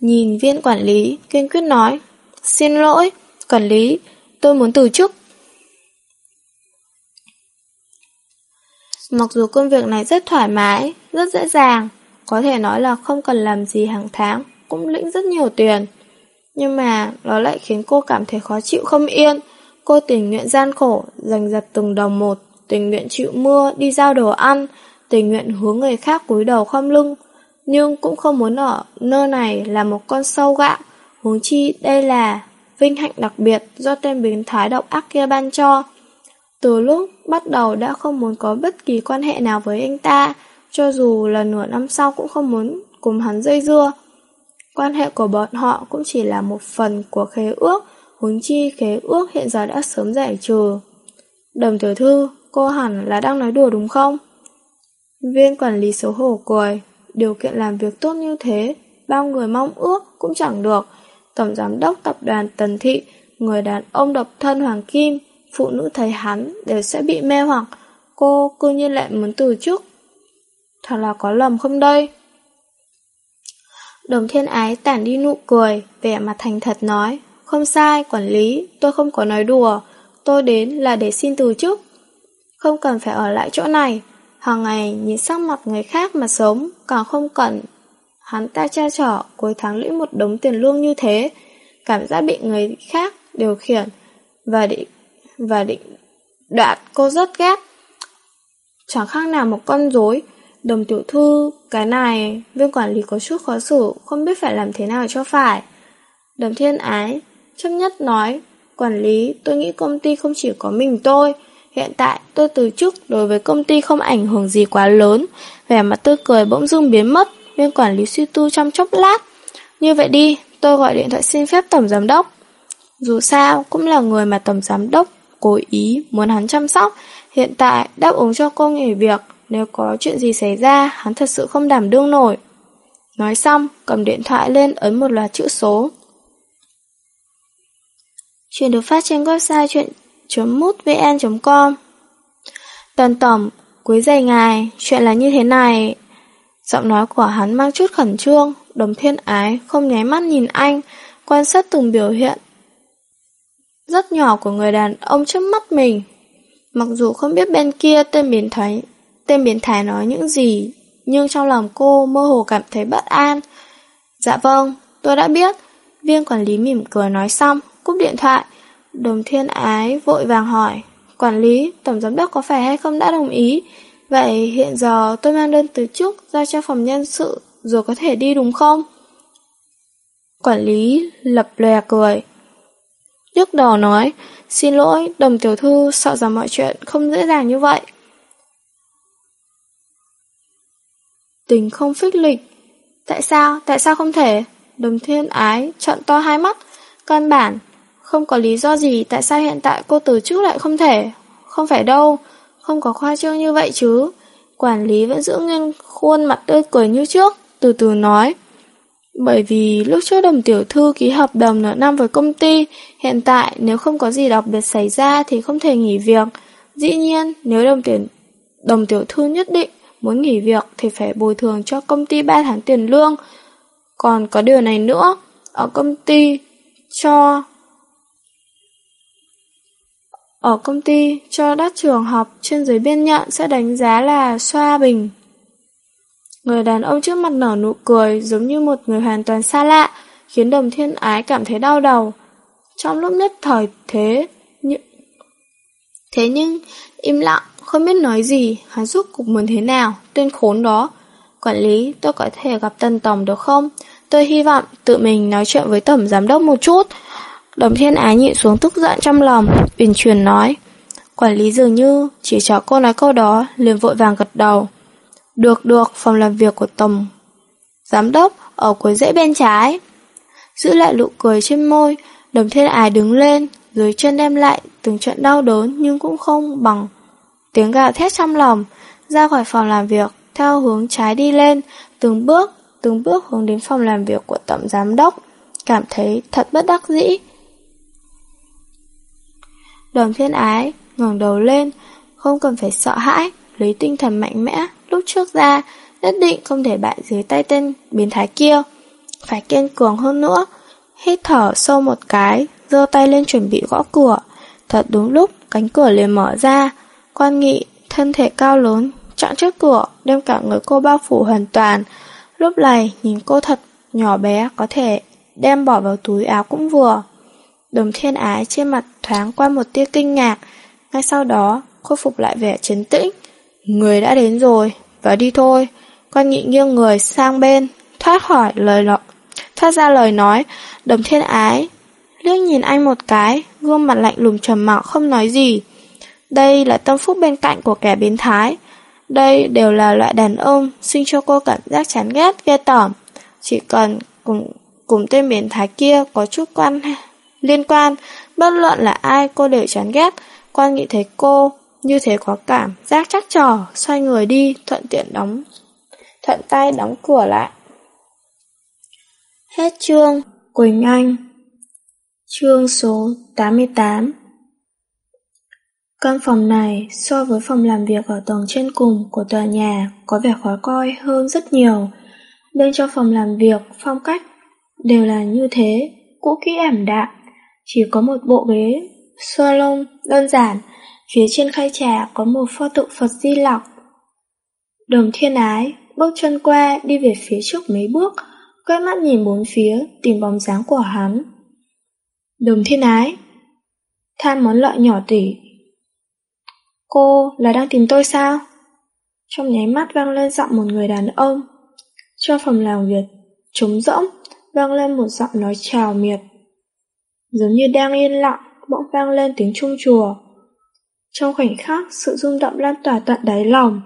nhìn viên quản lý, kiên quyết nói. Xin lỗi, quản lý, tôi muốn từ chức. Mặc dù công việc này rất thoải mái, rất dễ dàng, có thể nói là không cần làm gì hàng tháng, cũng lĩnh rất nhiều tiền. Nhưng mà nó lại khiến cô cảm thấy khó chịu không yên. Cô tình nguyện gian khổ, giành giật từng đồng một, tình nguyện chịu mưa, đi giao đồ ăn, tình nguyện hướng người khác cúi đầu khom lưng. Nhưng cũng không muốn ở nơi này là một con sâu gạo, huống chi đây là vinh hạnh đặc biệt do tên biến thái độc ác kia ban cho. Từ lúc bắt đầu đã không muốn có bất kỳ quan hệ nào với anh ta, cho dù là nửa năm sau cũng không muốn cùng hắn dây dưa. Quan hệ của bọn họ cũng chỉ là một phần của khế ước, huống chi khế ước hiện giờ đã sớm giải trừ. Đồng tiểu thư, cô hẳn là đang nói đùa đúng không? Viên quản lý xấu hổ cười, điều kiện làm việc tốt như thế, bao người mong ước cũng chẳng được. Tổng giám đốc tập đoàn Tần Thị, người đàn ông độc thân Hoàng Kim, phụ nữ thấy hắn đều sẽ bị mê hoặc. Cô cư nhiên lại muốn từ chức. Thật là có lầm không đây? Đồng thiên ái tản đi nụ cười, vẻ mặt thành thật nói. Không sai, quản lý, tôi không có nói đùa. Tôi đến là để xin từ chức. Không cần phải ở lại chỗ này. Hàng ngày nhìn sắc mặt người khác mà sống, càng không cần. Hắn ta cha trở cuối tháng lũy một đống tiền lương như thế. Cảm giác bị người khác điều khiển và định, và định đoạt cô rất ghét. Chẳng khác nào một con rối Đồng tiểu thư, cái này, viên quản lý có chút khó xử, không biết phải làm thế nào cho phải. Đồng thiên ái, chấp nhất nói, quản lý, tôi nghĩ công ty không chỉ có mình tôi. Hiện tại, tôi từ chức đối với công ty không ảnh hưởng gì quá lớn. Vẻ mặt tươi cười bỗng dưng biến mất, viên quản lý suy tu trong chốc lát. Như vậy đi, tôi gọi điện thoại xin phép tổng giám đốc. Dù sao, cũng là người mà tổng giám đốc cố ý muốn hắn chăm sóc. Hiện tại, đáp ứng cho cô nghỉ việc, nếu có chuyện gì xảy ra, hắn thật sự không đảm đương nổi. Nói xong, cầm điện thoại lên ấn một loạt chữ số. Chuyện được phát trên website chuyện.mútvn.com Tần Tổng, quý dày ngài, chuyện là như thế này. Giọng nói của hắn mang chút khẩn trương, đồng thiên ái không nháy mắt nhìn anh, quan sát từng biểu hiện rất nhỏ của người đàn ông trước mắt mình. Mặc dù không biết bên kia tên biến thái Tên biến thái nói những gì, nhưng trong lòng cô mơ hồ cảm thấy bất an. Dạ vâng, tôi đã biết. Viên quản lý mỉm cười nói xong, cúp điện thoại. Đồng thiên ái vội vàng hỏi, quản lý, tổng giám đốc có phải hay không đã đồng ý? Vậy hiện giờ tôi mang đơn từ trước ra cho phòng nhân sự rồi có thể đi đúng không? Quản lý lập lè cười. Nhức đầu nói, xin lỗi, đồng tiểu thư sợ rằng mọi chuyện không dễ dàng như vậy. Tình không phích lịch. Tại sao? Tại sao không thể? Đồng thiên ái trợn to hai mắt. Căn bản, không có lý do gì tại sao hiện tại cô từ trước lại không thể. Không phải đâu, không có khoa trương như vậy chứ. Quản lý vẫn giữ nguyên khuôn mặt tươi cười như trước, từ từ nói. Bởi vì lúc trước đồng tiểu thư ký hợp đồng nửa năm với công ty, hiện tại nếu không có gì đặc biệt xảy ra thì không thể nghỉ việc. Dĩ nhiên, nếu đồng tiền đồng tiểu thư nhất định muốn nghỉ việc thì phải bồi thường cho công ty 3 tháng tiền lương. Còn có điều này nữa, ở công ty cho ở công ty cho đắt trường học trên giấy biên nhận sẽ đánh giá là xoa bình. Người đàn ông trước mặt nở nụ cười giống như một người hoàn toàn xa lạ, khiến đồng thiên ái cảm thấy đau đầu. Trong lúc nhất thời thế, như... thế nhưng im lặng không biết nói gì, hắn rút cục muốn thế nào, tên khốn đó. Quản lý, tôi có thể gặp tân tổng được không? Tôi hy vọng tự mình nói chuyện với tổng giám đốc một chút. Đồng thiên ái nhịn xuống tức giận trong lòng, uyển truyền nói. Quản lý dường như chỉ cho cô nói câu đó, liền vội vàng gật đầu. Được được, phòng làm việc của tổng giám đốc ở cuối dãy bên trái. Giữ lại nụ cười trên môi, đồng thiên ái đứng lên, dưới chân đem lại từng trận đau đớn nhưng cũng không bằng Tiếng gào thét trong lòng, ra khỏi phòng làm việc, theo hướng trái đi lên, từng bước, từng bước hướng đến phòng làm việc của tổng giám đốc, cảm thấy thật bất đắc dĩ. Đồng thiên ái, ngẩng đầu lên, không cần phải sợ hãi, lấy tinh thần mạnh mẽ, lúc trước ra, nhất định không thể bại dưới tay tên biến thái kia. Phải kiên cường hơn nữa, hít thở sâu một cái, giơ tay lên chuẩn bị gõ cửa. Thật đúng lúc, cánh cửa liền mở ra, Quan nghị, thân thể cao lớn, chặn trước cửa, đem cả người cô bao phủ hoàn toàn. Lúc này, nhìn cô thật nhỏ bé, có thể đem bỏ vào túi áo cũng vừa. Đồng thiên ái trên mặt thoáng qua một tia kinh ngạc, ngay sau đó, khôi phục lại vẻ chấn tĩnh. Người đã đến rồi, và đi thôi. Quan nghị nghiêng người sang bên, thoát khỏi lời lọ, thoát ra lời nói, đồng thiên ái. Liếc nhìn anh một cái, gương mặt lạnh lùng trầm mặc không nói gì. Đây là tâm phúc bên cạnh của kẻ biến thái. Đây đều là loại đàn ông sinh cho cô cảm giác chán ghét, ghê tởm. Chỉ cần cùng, cùng tên biến thái kia có chút quan liên quan, bất luận là ai cô đều chán ghét. Quan nghĩ thấy cô như thế có cảm giác chắc trò, xoay người đi, thuận tiện đóng, thuận tay đóng cửa lại. Hết chương, Quỳnh Anh Chương số 88 Căn phòng này so với phòng làm việc ở tầng trên cùng của tòa nhà có vẻ khó coi hơn rất nhiều. Bên trong phòng làm việc, phong cách đều là như thế, cũ kỹ ảm đạm, chỉ có một bộ ghế salon đơn giản, phía trên khay trà có một pho tượng Phật Di Lặc. Đồng thiên ái bước chân qua đi về phía trước mấy bước, quét mắt nhìn bốn phía tìm bóng dáng của hắn. Đồng thiên ái Tham món lợi nhỏ tỉ Cô là đang tìm tôi sao? Trong nháy mắt vang lên giọng một người đàn ông. Trong phòng làm việc, trống rỗng, vang lên một giọng nói chào miệt. Giống như đang yên lặng, bỗng vang lên tiếng trung chùa. Trong khoảnh khắc, sự rung động lan tỏa tận đáy lòng,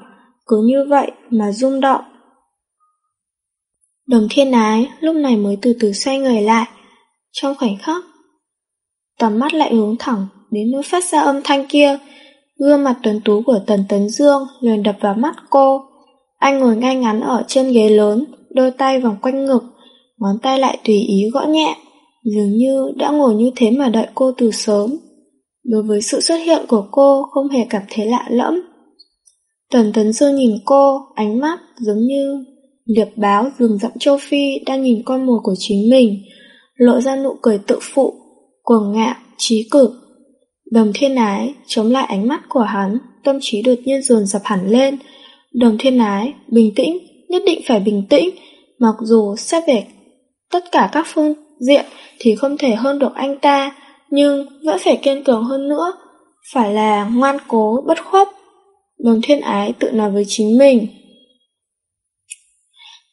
cứ như vậy mà rung động. Đồng thiên ái lúc này mới từ từ xoay người lại. Trong khoảnh khắc, tầm mắt lại hướng thẳng đến nơi phát ra âm thanh kia, Gương mặt tuấn tú của Tần Tấn Dương liền đập vào mắt cô. Anh ngồi ngay ngắn ở trên ghế lớn, đôi tay vòng quanh ngực, ngón tay lại tùy ý gõ nhẹ, dường như đã ngồi như thế mà đợi cô từ sớm. Đối với sự xuất hiện của cô không hề cảm thấy lạ lẫm. Tần Tấn Dương nhìn cô, ánh mắt giống như liệp báo rừng rậm châu Phi đang nhìn con mồi của chính mình, lộ ra nụ cười tự phụ, cuồng ngạo, trí cực. Đồng thiên ái chống lại ánh mắt của hắn, tâm trí đột nhiên dồn dập hẳn lên. Đồng thiên ái, bình tĩnh, nhất định phải bình tĩnh, mặc dù xét về tất cả các phương diện thì không thể hơn được anh ta, nhưng vẫn phải kiên cường hơn nữa, phải là ngoan cố, bất khuất. Đồng thiên ái tự nói với chính mình.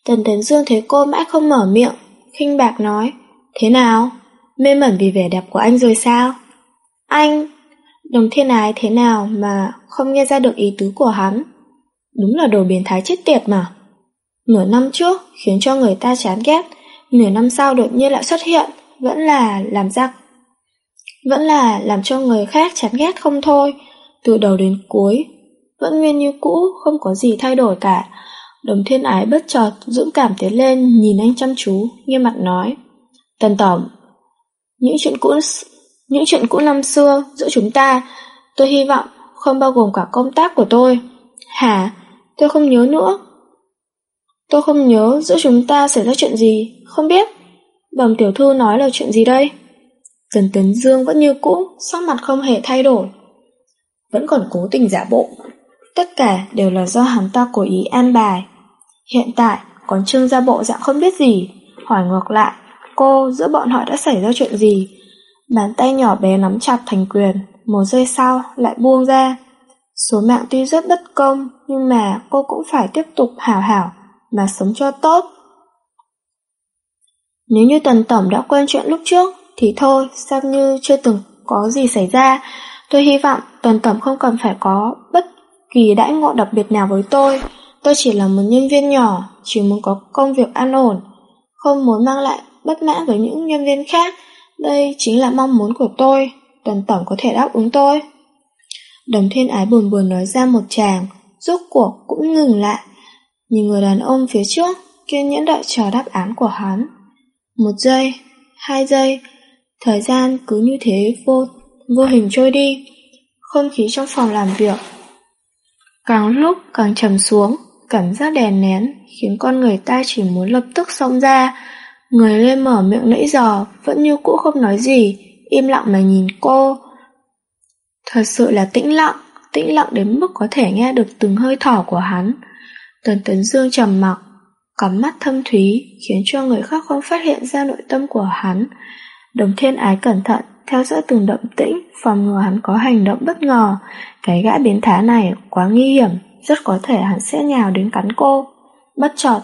Tần Tấn Dương thấy cô mãi không mở miệng, khinh bạc nói, thế nào? Mê mẩn vì vẻ đẹp của anh rồi sao? Anh, đồng thiên ái thế nào mà không nghe ra được ý tứ của hắn? Đúng là đồ biến thái chết tiệt mà. Nửa năm trước khiến cho người ta chán ghét, nửa năm sau đột nhiên lại xuất hiện, vẫn là làm ra vẫn là làm cho người khác chán ghét không thôi, từ đầu đến cuối, vẫn nguyên như cũ, không có gì thay đổi cả. Đồng thiên ái bất chợt, dũng cảm tiến lên, nhìn anh chăm chú, nghiêm mặt nói. Tần tổng, những chuyện cũ những chuyện cũ năm xưa giữa chúng ta, tôi hy vọng không bao gồm cả công tác của tôi. Hả? Tôi không nhớ nữa. Tôi không nhớ giữa chúng ta xảy ra chuyện gì, không biết. Bẩm tiểu thư nói là chuyện gì đây? Trần Tấn Dương vẫn như cũ, sắc mặt không hề thay đổi. Vẫn còn cố tình giả bộ. Tất cả đều là do hắn ta cố ý an bài. Hiện tại, còn trương ra bộ dạng không biết gì. Hỏi ngược lại, cô giữa bọn họ đã xảy ra chuyện gì? Bàn tay nhỏ bé nắm chặt thành quyền, một giây sau lại buông ra. Số mạng tuy rất bất công, nhưng mà cô cũng phải tiếp tục hảo hảo mà sống cho tốt. Nếu như Tần Tổng đã quên chuyện lúc trước, thì thôi, xem như chưa từng có gì xảy ra. Tôi hy vọng tuần Tổng không cần phải có bất kỳ đãi ngộ đặc biệt nào với tôi. Tôi chỉ là một nhân viên nhỏ, chỉ muốn có công việc an ổn, không muốn mang lại bất mãn với những nhân viên khác. Đây chính là mong muốn của tôi, tuần Tổng có thể đáp ứng tôi. Đồng thiên ái buồn buồn nói ra một chàng, rốt cuộc cũng ngừng lại. Nhìn người đàn ông phía trước, kiên nhẫn đợi chờ đáp án của hắn. Một giây, hai giây, thời gian cứ như thế vô, vô hình trôi đi. Không khí trong phòng làm việc càng lúc càng trầm xuống, cảm giác đèn nén khiến con người ta chỉ muốn lập tức xông ra, Người lên mở miệng nãy giờ vẫn như cũ không nói gì, im lặng mà nhìn cô. Thật sự là tĩnh lặng, tĩnh lặng đến mức có thể nghe được từng hơi thở của hắn. Tần Tấn Dương trầm mặc, cắm mắt thâm thúy, khiến cho người khác không phát hiện ra nội tâm của hắn. Đồng thiên ái cẩn thận, theo dõi từng động tĩnh, phòng ngừa hắn có hành động bất ngờ. Cái gã biến thái này quá nguy hiểm, rất có thể hắn sẽ nhào đến cắn cô. Bất chợt,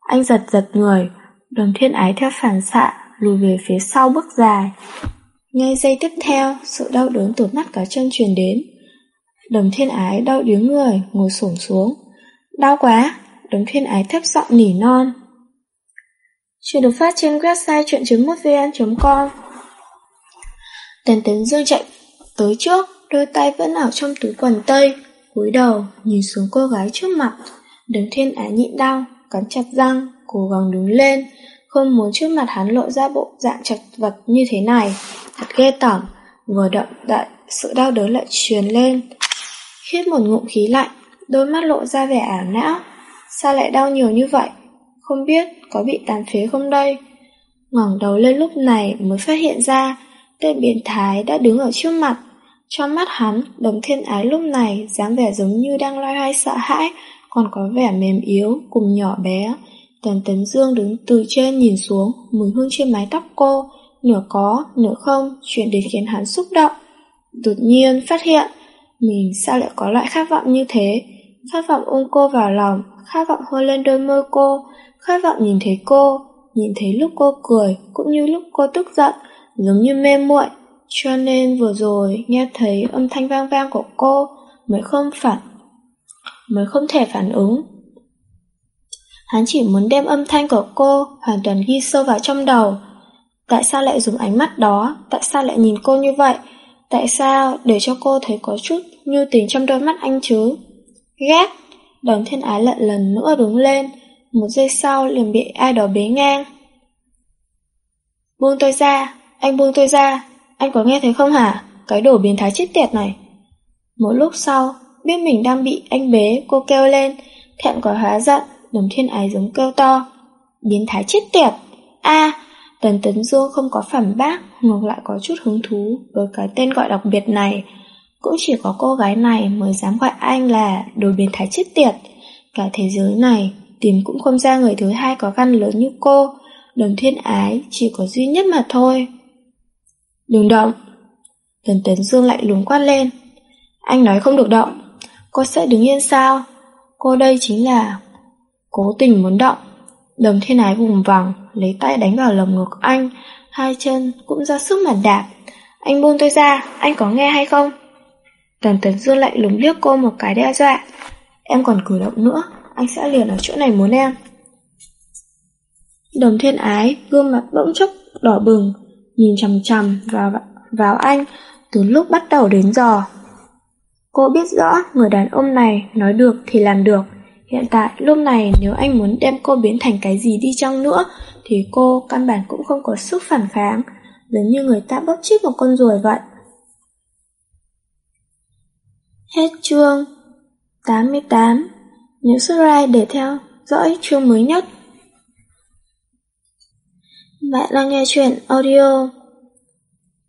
anh giật giật người, Đồng thiên ái theo phản xạ, lùi về phía sau bước dài. Ngay giây tiếp theo, sự đau đớn từ mắt cả chân truyền đến. Đồng thiên ái đau điếng người, ngồi xổm xuống, Đau quá, đồng thiên ái thấp giọng nỉ non. Chuyện được phát trên website chuyện.mútvn.com Tần Tấn Dương chạy tới trước, đôi tay vẫn ở trong túi quần tây, cúi đầu, nhìn xuống cô gái trước mặt. Đứng thiên ái nhịn đau, cắn chặt răng, cố gắng đứng lên, không muốn trước mặt hắn lộ ra bộ dạng chật vật như thế này. Thật ghê tởm, vừa động đại sự đau đớn lại truyền lên. Hít một ngụm khí lạnh, đôi mắt lộ ra vẻ ảo não. Sao lại đau nhiều như vậy? Không biết có bị tàn phế không đây? ngẩng đầu lên lúc này mới phát hiện ra tên biến thái đã đứng ở trước mặt. Trong mắt hắn, đồng thiên ái lúc này dáng vẻ giống như đang loay hoay sợ hãi, còn có vẻ mềm yếu cùng nhỏ bé. Tần Tấn Dương đứng từ trên nhìn xuống, mùi hương trên mái tóc cô, nửa có, nửa không, chuyển đến khiến hắn xúc động. Đột nhiên phát hiện, mình sao lại có loại khát vọng như thế, khát vọng ôm cô vào lòng, khát vọng hôn lên đôi môi cô, khát vọng nhìn thấy cô, nhìn thấy lúc cô cười, cũng như lúc cô tức giận, giống như mê muội. Cho nên vừa rồi nghe thấy âm thanh vang vang của cô mới không phản mới không thể phản ứng. Hắn chỉ muốn đem âm thanh của cô hoàn toàn ghi sâu vào trong đầu. Tại sao lại dùng ánh mắt đó? Tại sao lại nhìn cô như vậy? Tại sao để cho cô thấy có chút như tình trong đôi mắt anh chứ? Ghét! Đón thiên ái lại lần nữa đứng lên, một giây sau liền bị ai đó bế ngang. Buông tôi ra, anh buông tôi ra, anh có nghe thấy không hả? Cái đồ biến thái chết tiệt này. Một lúc sau, biết mình đang bị anh bế, cô kêu lên, thẹn quá hóa giận, đồng thiên ái giống kêu to. Biến thái chết tiệt! a Tần Tấn Dương không có phản bác, ngược lại có chút hứng thú với cái tên gọi đặc biệt này. Cũng chỉ có cô gái này mới dám gọi anh là đồ biến thái chết tiệt. Cả thế giới này, tìm cũng không ra người thứ hai có gan lớn như cô. Đồng thiên ái chỉ có duy nhất mà thôi. Đừng động. Tần Tấn Dương lại lúng quát lên. Anh nói không được động. Cô sẽ đứng yên sao? Cô đây chính là cố tình muốn động. Đồng thiên ái vùng vằng, lấy tay đánh vào lồng ngực anh, hai chân cũng ra sức mà đạp. Anh buông tôi ra, anh có nghe hay không? Tần Tấn Dương lại lúng liếc cô một cái đe dọa. Em còn cử động nữa, anh sẽ liền ở chỗ này muốn em. Đồng thiên ái, gương mặt bỗng chốc đỏ bừng, nhìn chằm chằm vào, vào anh từ lúc bắt đầu đến giờ. Cô biết rõ người đàn ông này nói được thì làm được. Hiện tại lúc này nếu anh muốn đem cô biến thành cái gì đi chăng nữa thì cô căn bản cũng không có sức phản kháng, giống như người ta bóp chết một con ruồi vậy. Hết chương 88 Nhớ subscribe để theo dõi chương mới nhất. Bạn đang nghe chuyện audio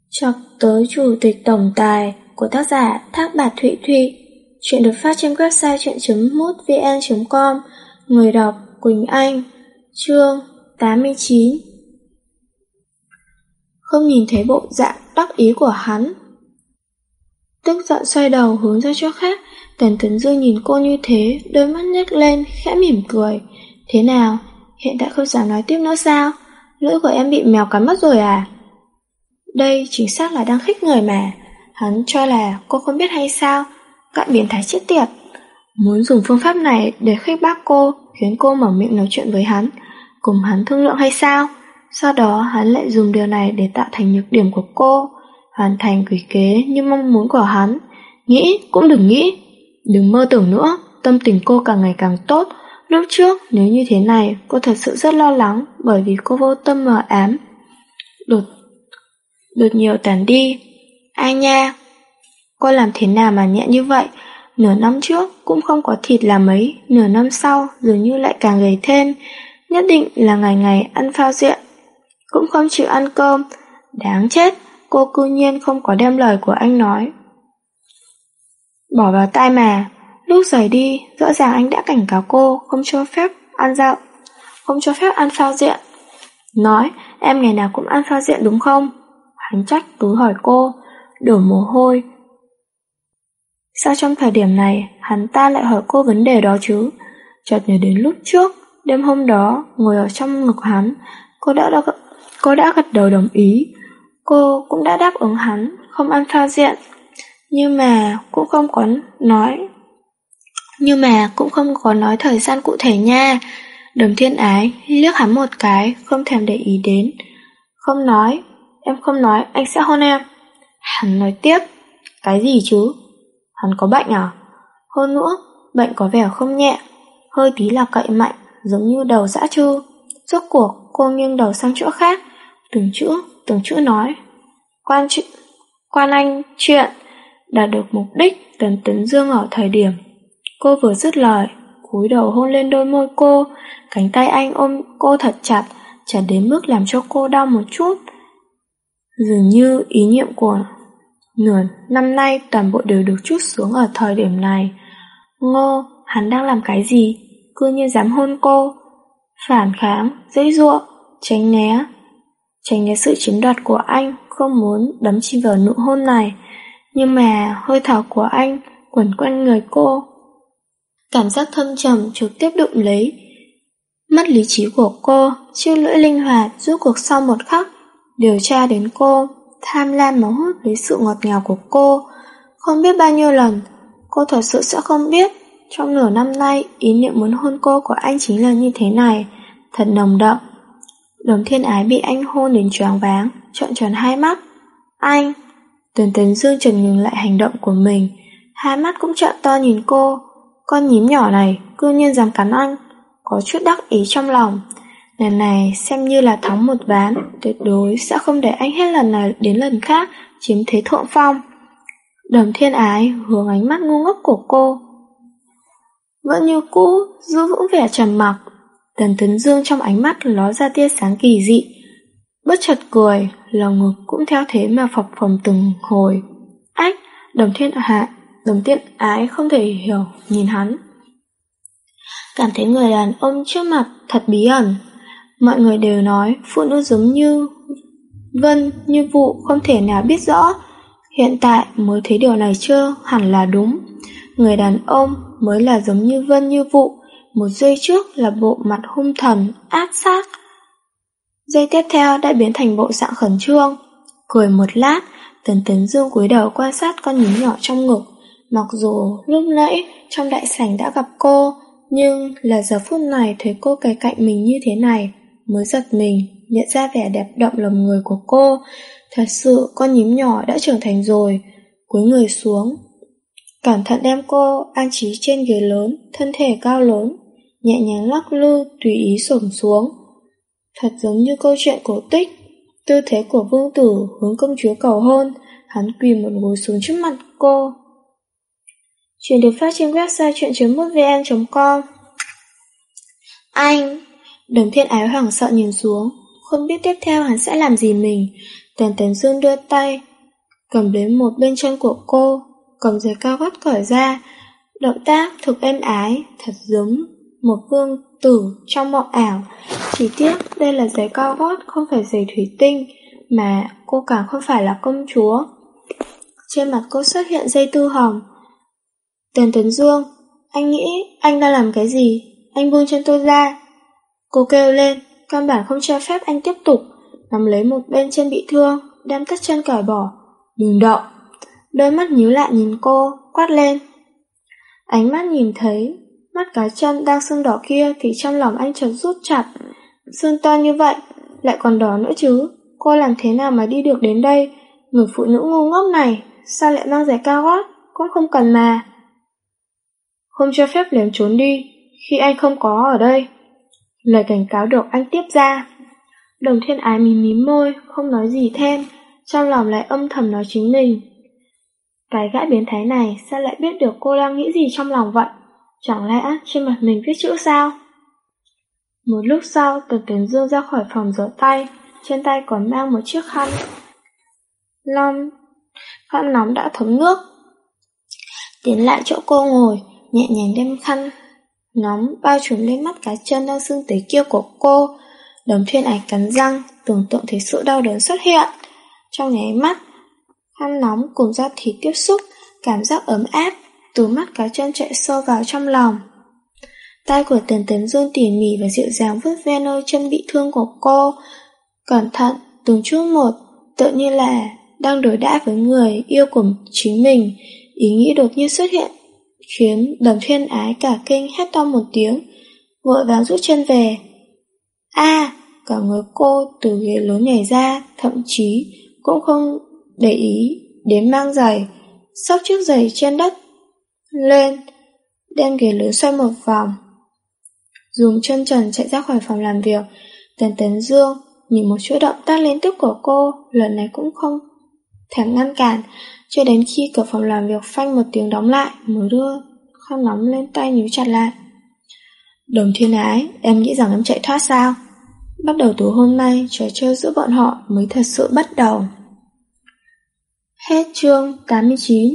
Chọc tới Chủ tịch Tổng Tài của tác giả Thác Bạt Thụy Thụy. Chuyện được phát trên website chuyện.mútvn.com Người đọc Quỳnh Anh, Chương 89 Không nhìn thấy bộ dạng đắc ý của hắn Tức giận xoay đầu hướng ra chỗ khác Tần Tấn Dương nhìn cô như thế, Đôi mắt nhếch lên, khẽ mỉm cười. Thế nào? Hiện tại không dám nói tiếp nữa sao? Lưỡi của em bị mèo cắn mất rồi à? Đây chính xác là đang khích người mà. Hắn cho là cô không biết hay sao, Cạn biến thái chết tiệt. Muốn dùng phương pháp này để khích bác cô, Khiến cô mở miệng nói chuyện với hắn. Cùng hắn thương lượng hay sao? Sau đó hắn lại dùng điều này để tạo thành nhược điểm của cô, Hoàn thành quỷ kế như mong muốn của hắn. Nghĩ cũng đừng nghĩ. Đừng mơ tưởng nữa, Tâm tình cô càng ngày càng tốt. Lúc trước, nếu như thế này, Cô thật sự rất lo lắng Bởi vì cô vô tâm mờ ám. Đột Đột nhiều tàn đi. Ai nha? Cô làm thế nào mà nhẹ như vậy? Nửa năm trước, cũng không có thịt là mấy. Nửa năm sau, dường như lại càng gầy thêm. Nhất định là ngày ngày ăn phao diện Cũng không chịu ăn cơm. Đáng chết, Cô cư nhiên không có đem lời của anh nói. Bỏ vào tai mà. Lúc rời đi Rõ ràng anh đã cảnh cáo cô Không cho phép ăn dạo Không cho phép ăn phao diện. Nói em ngày nào cũng ăn phao diện đúng không? Hắn trách cứ hỏi cô Đổ mồ hôi. Sao trong thời điểm này Hắn ta lại hỏi cô vấn đề đó chứ? Chợt nhớ đến lúc trước Đêm hôm đó ngồi ở trong ngực hắn Cô đã, đã, cô đã gật đầu đồng ý. Cô cũng đã đáp ứng hắn Không ăn phao diện. Nhưng mà cũng không có nói Nhưng mà cũng không có nói thời gian cụ thể nha. Đồng thiên ái liếc hắn một cái, không thèm để ý đến. Không nói, em không nói, anh sẽ hôn em. Hắn nói tiếp, cái gì chứ? Hắn có bệnh à? Hơn nữa, bệnh có vẻ không nhẹ, hơi tí là cậy mạnh, giống như đầu dã trư. Rốt cuộc, cô nghiêng đầu sang chỗ khác, từng chữ, từng chữ nói. Quan chuyện, quan anh, chuyện, đạt được mục đích tần tấn dương ở thời điểm. Cô vừa dứt lời, cúi đầu hôn lên đôi môi cô, cánh tay anh ôm cô thật chặt, chặt đến mức làm cho cô đau một chút. Dường như ý niệm của nửa năm nay toàn bộ đều được chút xuống ở thời điểm này. Ngô, hắn đang làm cái gì? Cứ như dám hôn cô. Phản kháng, dễ dụa, tránh né. Tránh né sự chiếm đoạt của anh, không muốn đấm chim vào nụ hôn này. Nhưng mà hơi thở của anh quẩn quanh người cô. Cảm giác thâm trầm trực tiếp đụng lấy. Mất lý trí của cô, chiêu lưỡi linh hoạt rút cuộc sau một khắc, điều tra đến cô, tham lam mà hút lấy sự ngọt ngào của cô. Không biết bao nhiêu lần, cô thật sự sẽ không biết. Trong nửa năm nay, ý niệm muốn hôn cô của anh chính là như thế này, thật nồng đậm. Đồng thiên ái bị anh hôn đến choáng váng, trọn tròn hai mắt. Anh! Tần Tấn Dương chợt ngừng lại hành động của mình, hai mắt cũng trợn to nhìn cô. Con nhím nhỏ này, cư nhiên dám cắn anh, có chút đắc ý trong lòng. Lần này xem như là thắng một ván, tuyệt đối sẽ không để anh hết lần này đến lần khác chiếm thế thượng phong. Đồng thiên ái hướng ánh mắt ngu ngốc của cô. Vẫn như cũ, giữ vững vẻ trầm mặc. Tần Tấn Dương trong ánh mắt ló ra tia sáng kỳ dị. Bất chợt cười, lòng ngực cũng theo thế mà phập phồng từng hồi. Ách, đồng thiên hạ, đồng thiên ái không thể hiểu, nhìn hắn. Cảm thấy người đàn ông trước mặt thật bí ẩn. Mọi người đều nói phụ nữ giống như vân, như vụ không thể nào biết rõ. Hiện tại mới thấy điều này chưa hẳn là đúng. Người đàn ông mới là giống như vân như vụ, một giây trước là bộ mặt hung thần, ác sát. Giây tiếp theo đã biến thành bộ dạng khẩn trương. Cười một lát, Tần Tấn Dương cúi đầu quan sát con nhím nhỏ trong ngực. Mặc dù lúc nãy trong đại sảnh đã gặp cô, nhưng là giờ phút này thấy cô kề cạnh mình như thế này, mới giật mình, nhận ra vẻ đẹp động lòng người của cô. Thật sự con nhím nhỏ đã trưởng thành rồi, cúi người xuống. Cẩn thận đem cô an trí trên ghế lớn, thân thể cao lớn, nhẹ nhàng lắc lư tùy ý xổm xuống. Thật giống như câu chuyện cổ tích, tư thế của vương tử hướng công chúa cầu hôn, hắn quỳ một gối xuống trước mặt cô. Chuyện được phát trên website chuyện.mútvn.com Anh Đồng thiên ái hoảng sợ nhìn xuống Không biết tiếp theo hắn sẽ làm gì mình. Tần Tấn Dương đưa tay Cầm lấy một bên chân của cô Cầm giày cao gót cởi ra. Động tác thực êm ái Thật giống một vương tử trong mộng ảo Chỉ tiếc đây là giày cao gót Không phải giày thủy tinh Mà cô càng không phải là công chúa Trên mặt cô xuất hiện dây tư hồng Tần Tuấn Dương, anh nghĩ anh đang làm cái gì? Anh buông chân tôi ra. Cô kêu lên, căn bản không cho phép anh tiếp tục, nắm lấy một bên chân bị thương, đem tất chân cởi bỏ. Đừng động. Đôi mắt nhíu lại nhìn cô, quát lên. Ánh mắt nhìn thấy, mắt cá chân đang sưng đỏ kia thì trong lòng anh chợt rút chặt. Sưng to như vậy, lại còn đỏ nữa chứ. Cô làm thế nào mà đi được đến đây? Người phụ nữ ngu ngốc này, sao lại mang giày cao gót? Cũng không cần mà. Không cho phép lén trốn đi Khi anh không có ở đây Lời cảnh cáo được anh tiếp ra Đồng thiên ái mím mím môi Không nói gì thêm Trong lòng lại âm thầm nói chính mình Cái gã biến thái này Sao lại biết được cô đang nghĩ gì trong lòng vậy Chẳng lẽ trên mặt mình viết chữ sao Một lúc sau Tần Tiến Dương ra khỏi phòng rửa tay Trên tay còn mang một chiếc khăn Long Khăn nóng đã thấm nước Tiến lại chỗ cô ngồi nhẹ nhàng đem khăn nóng bao trùm lên mắt cái chân đang sưng tới kia của cô. Đồng thiên ảnh cắn răng, tưởng tượng thấy sự đau đớn xuất hiện. Trong nháy mắt, khăn nóng cùng da thịt tiếp xúc, cảm giác ấm áp, từ mắt cá chân chạy sâu vào trong lòng. Tay của Tần Tấn Dương tỉ mỉ và dịu dàng vứt ve nơi chân bị thương của cô. Cẩn thận, từng chút một, tự như là đang đối đãi với người yêu của chính mình. Ý nghĩ đột nhiên xuất hiện khiến đầm thiên ái cả kinh hét to một tiếng, vội vàng rút chân về. a cả người cô từ ghế lối nhảy ra, thậm chí cũng không để ý đến mang giày, sóc chiếc giày trên đất lên, đem ghế lớn xoay một vòng. Dùng chân trần chạy ra khỏi phòng làm việc, Tần Tấn Dương nhìn một chuỗi động tác liên tiếp của cô, lần này cũng không thèm ngăn cản, cho đến khi cửa phòng làm việc phanh một tiếng đóng lại mới đưa khăn nóng lên tay nhíu chặt lại. Đồng thiên ái, em nghĩ rằng em chạy thoát sao? Bắt đầu từ hôm nay, trò chơi giữa bọn họ mới thật sự bắt đầu. Hết chương 89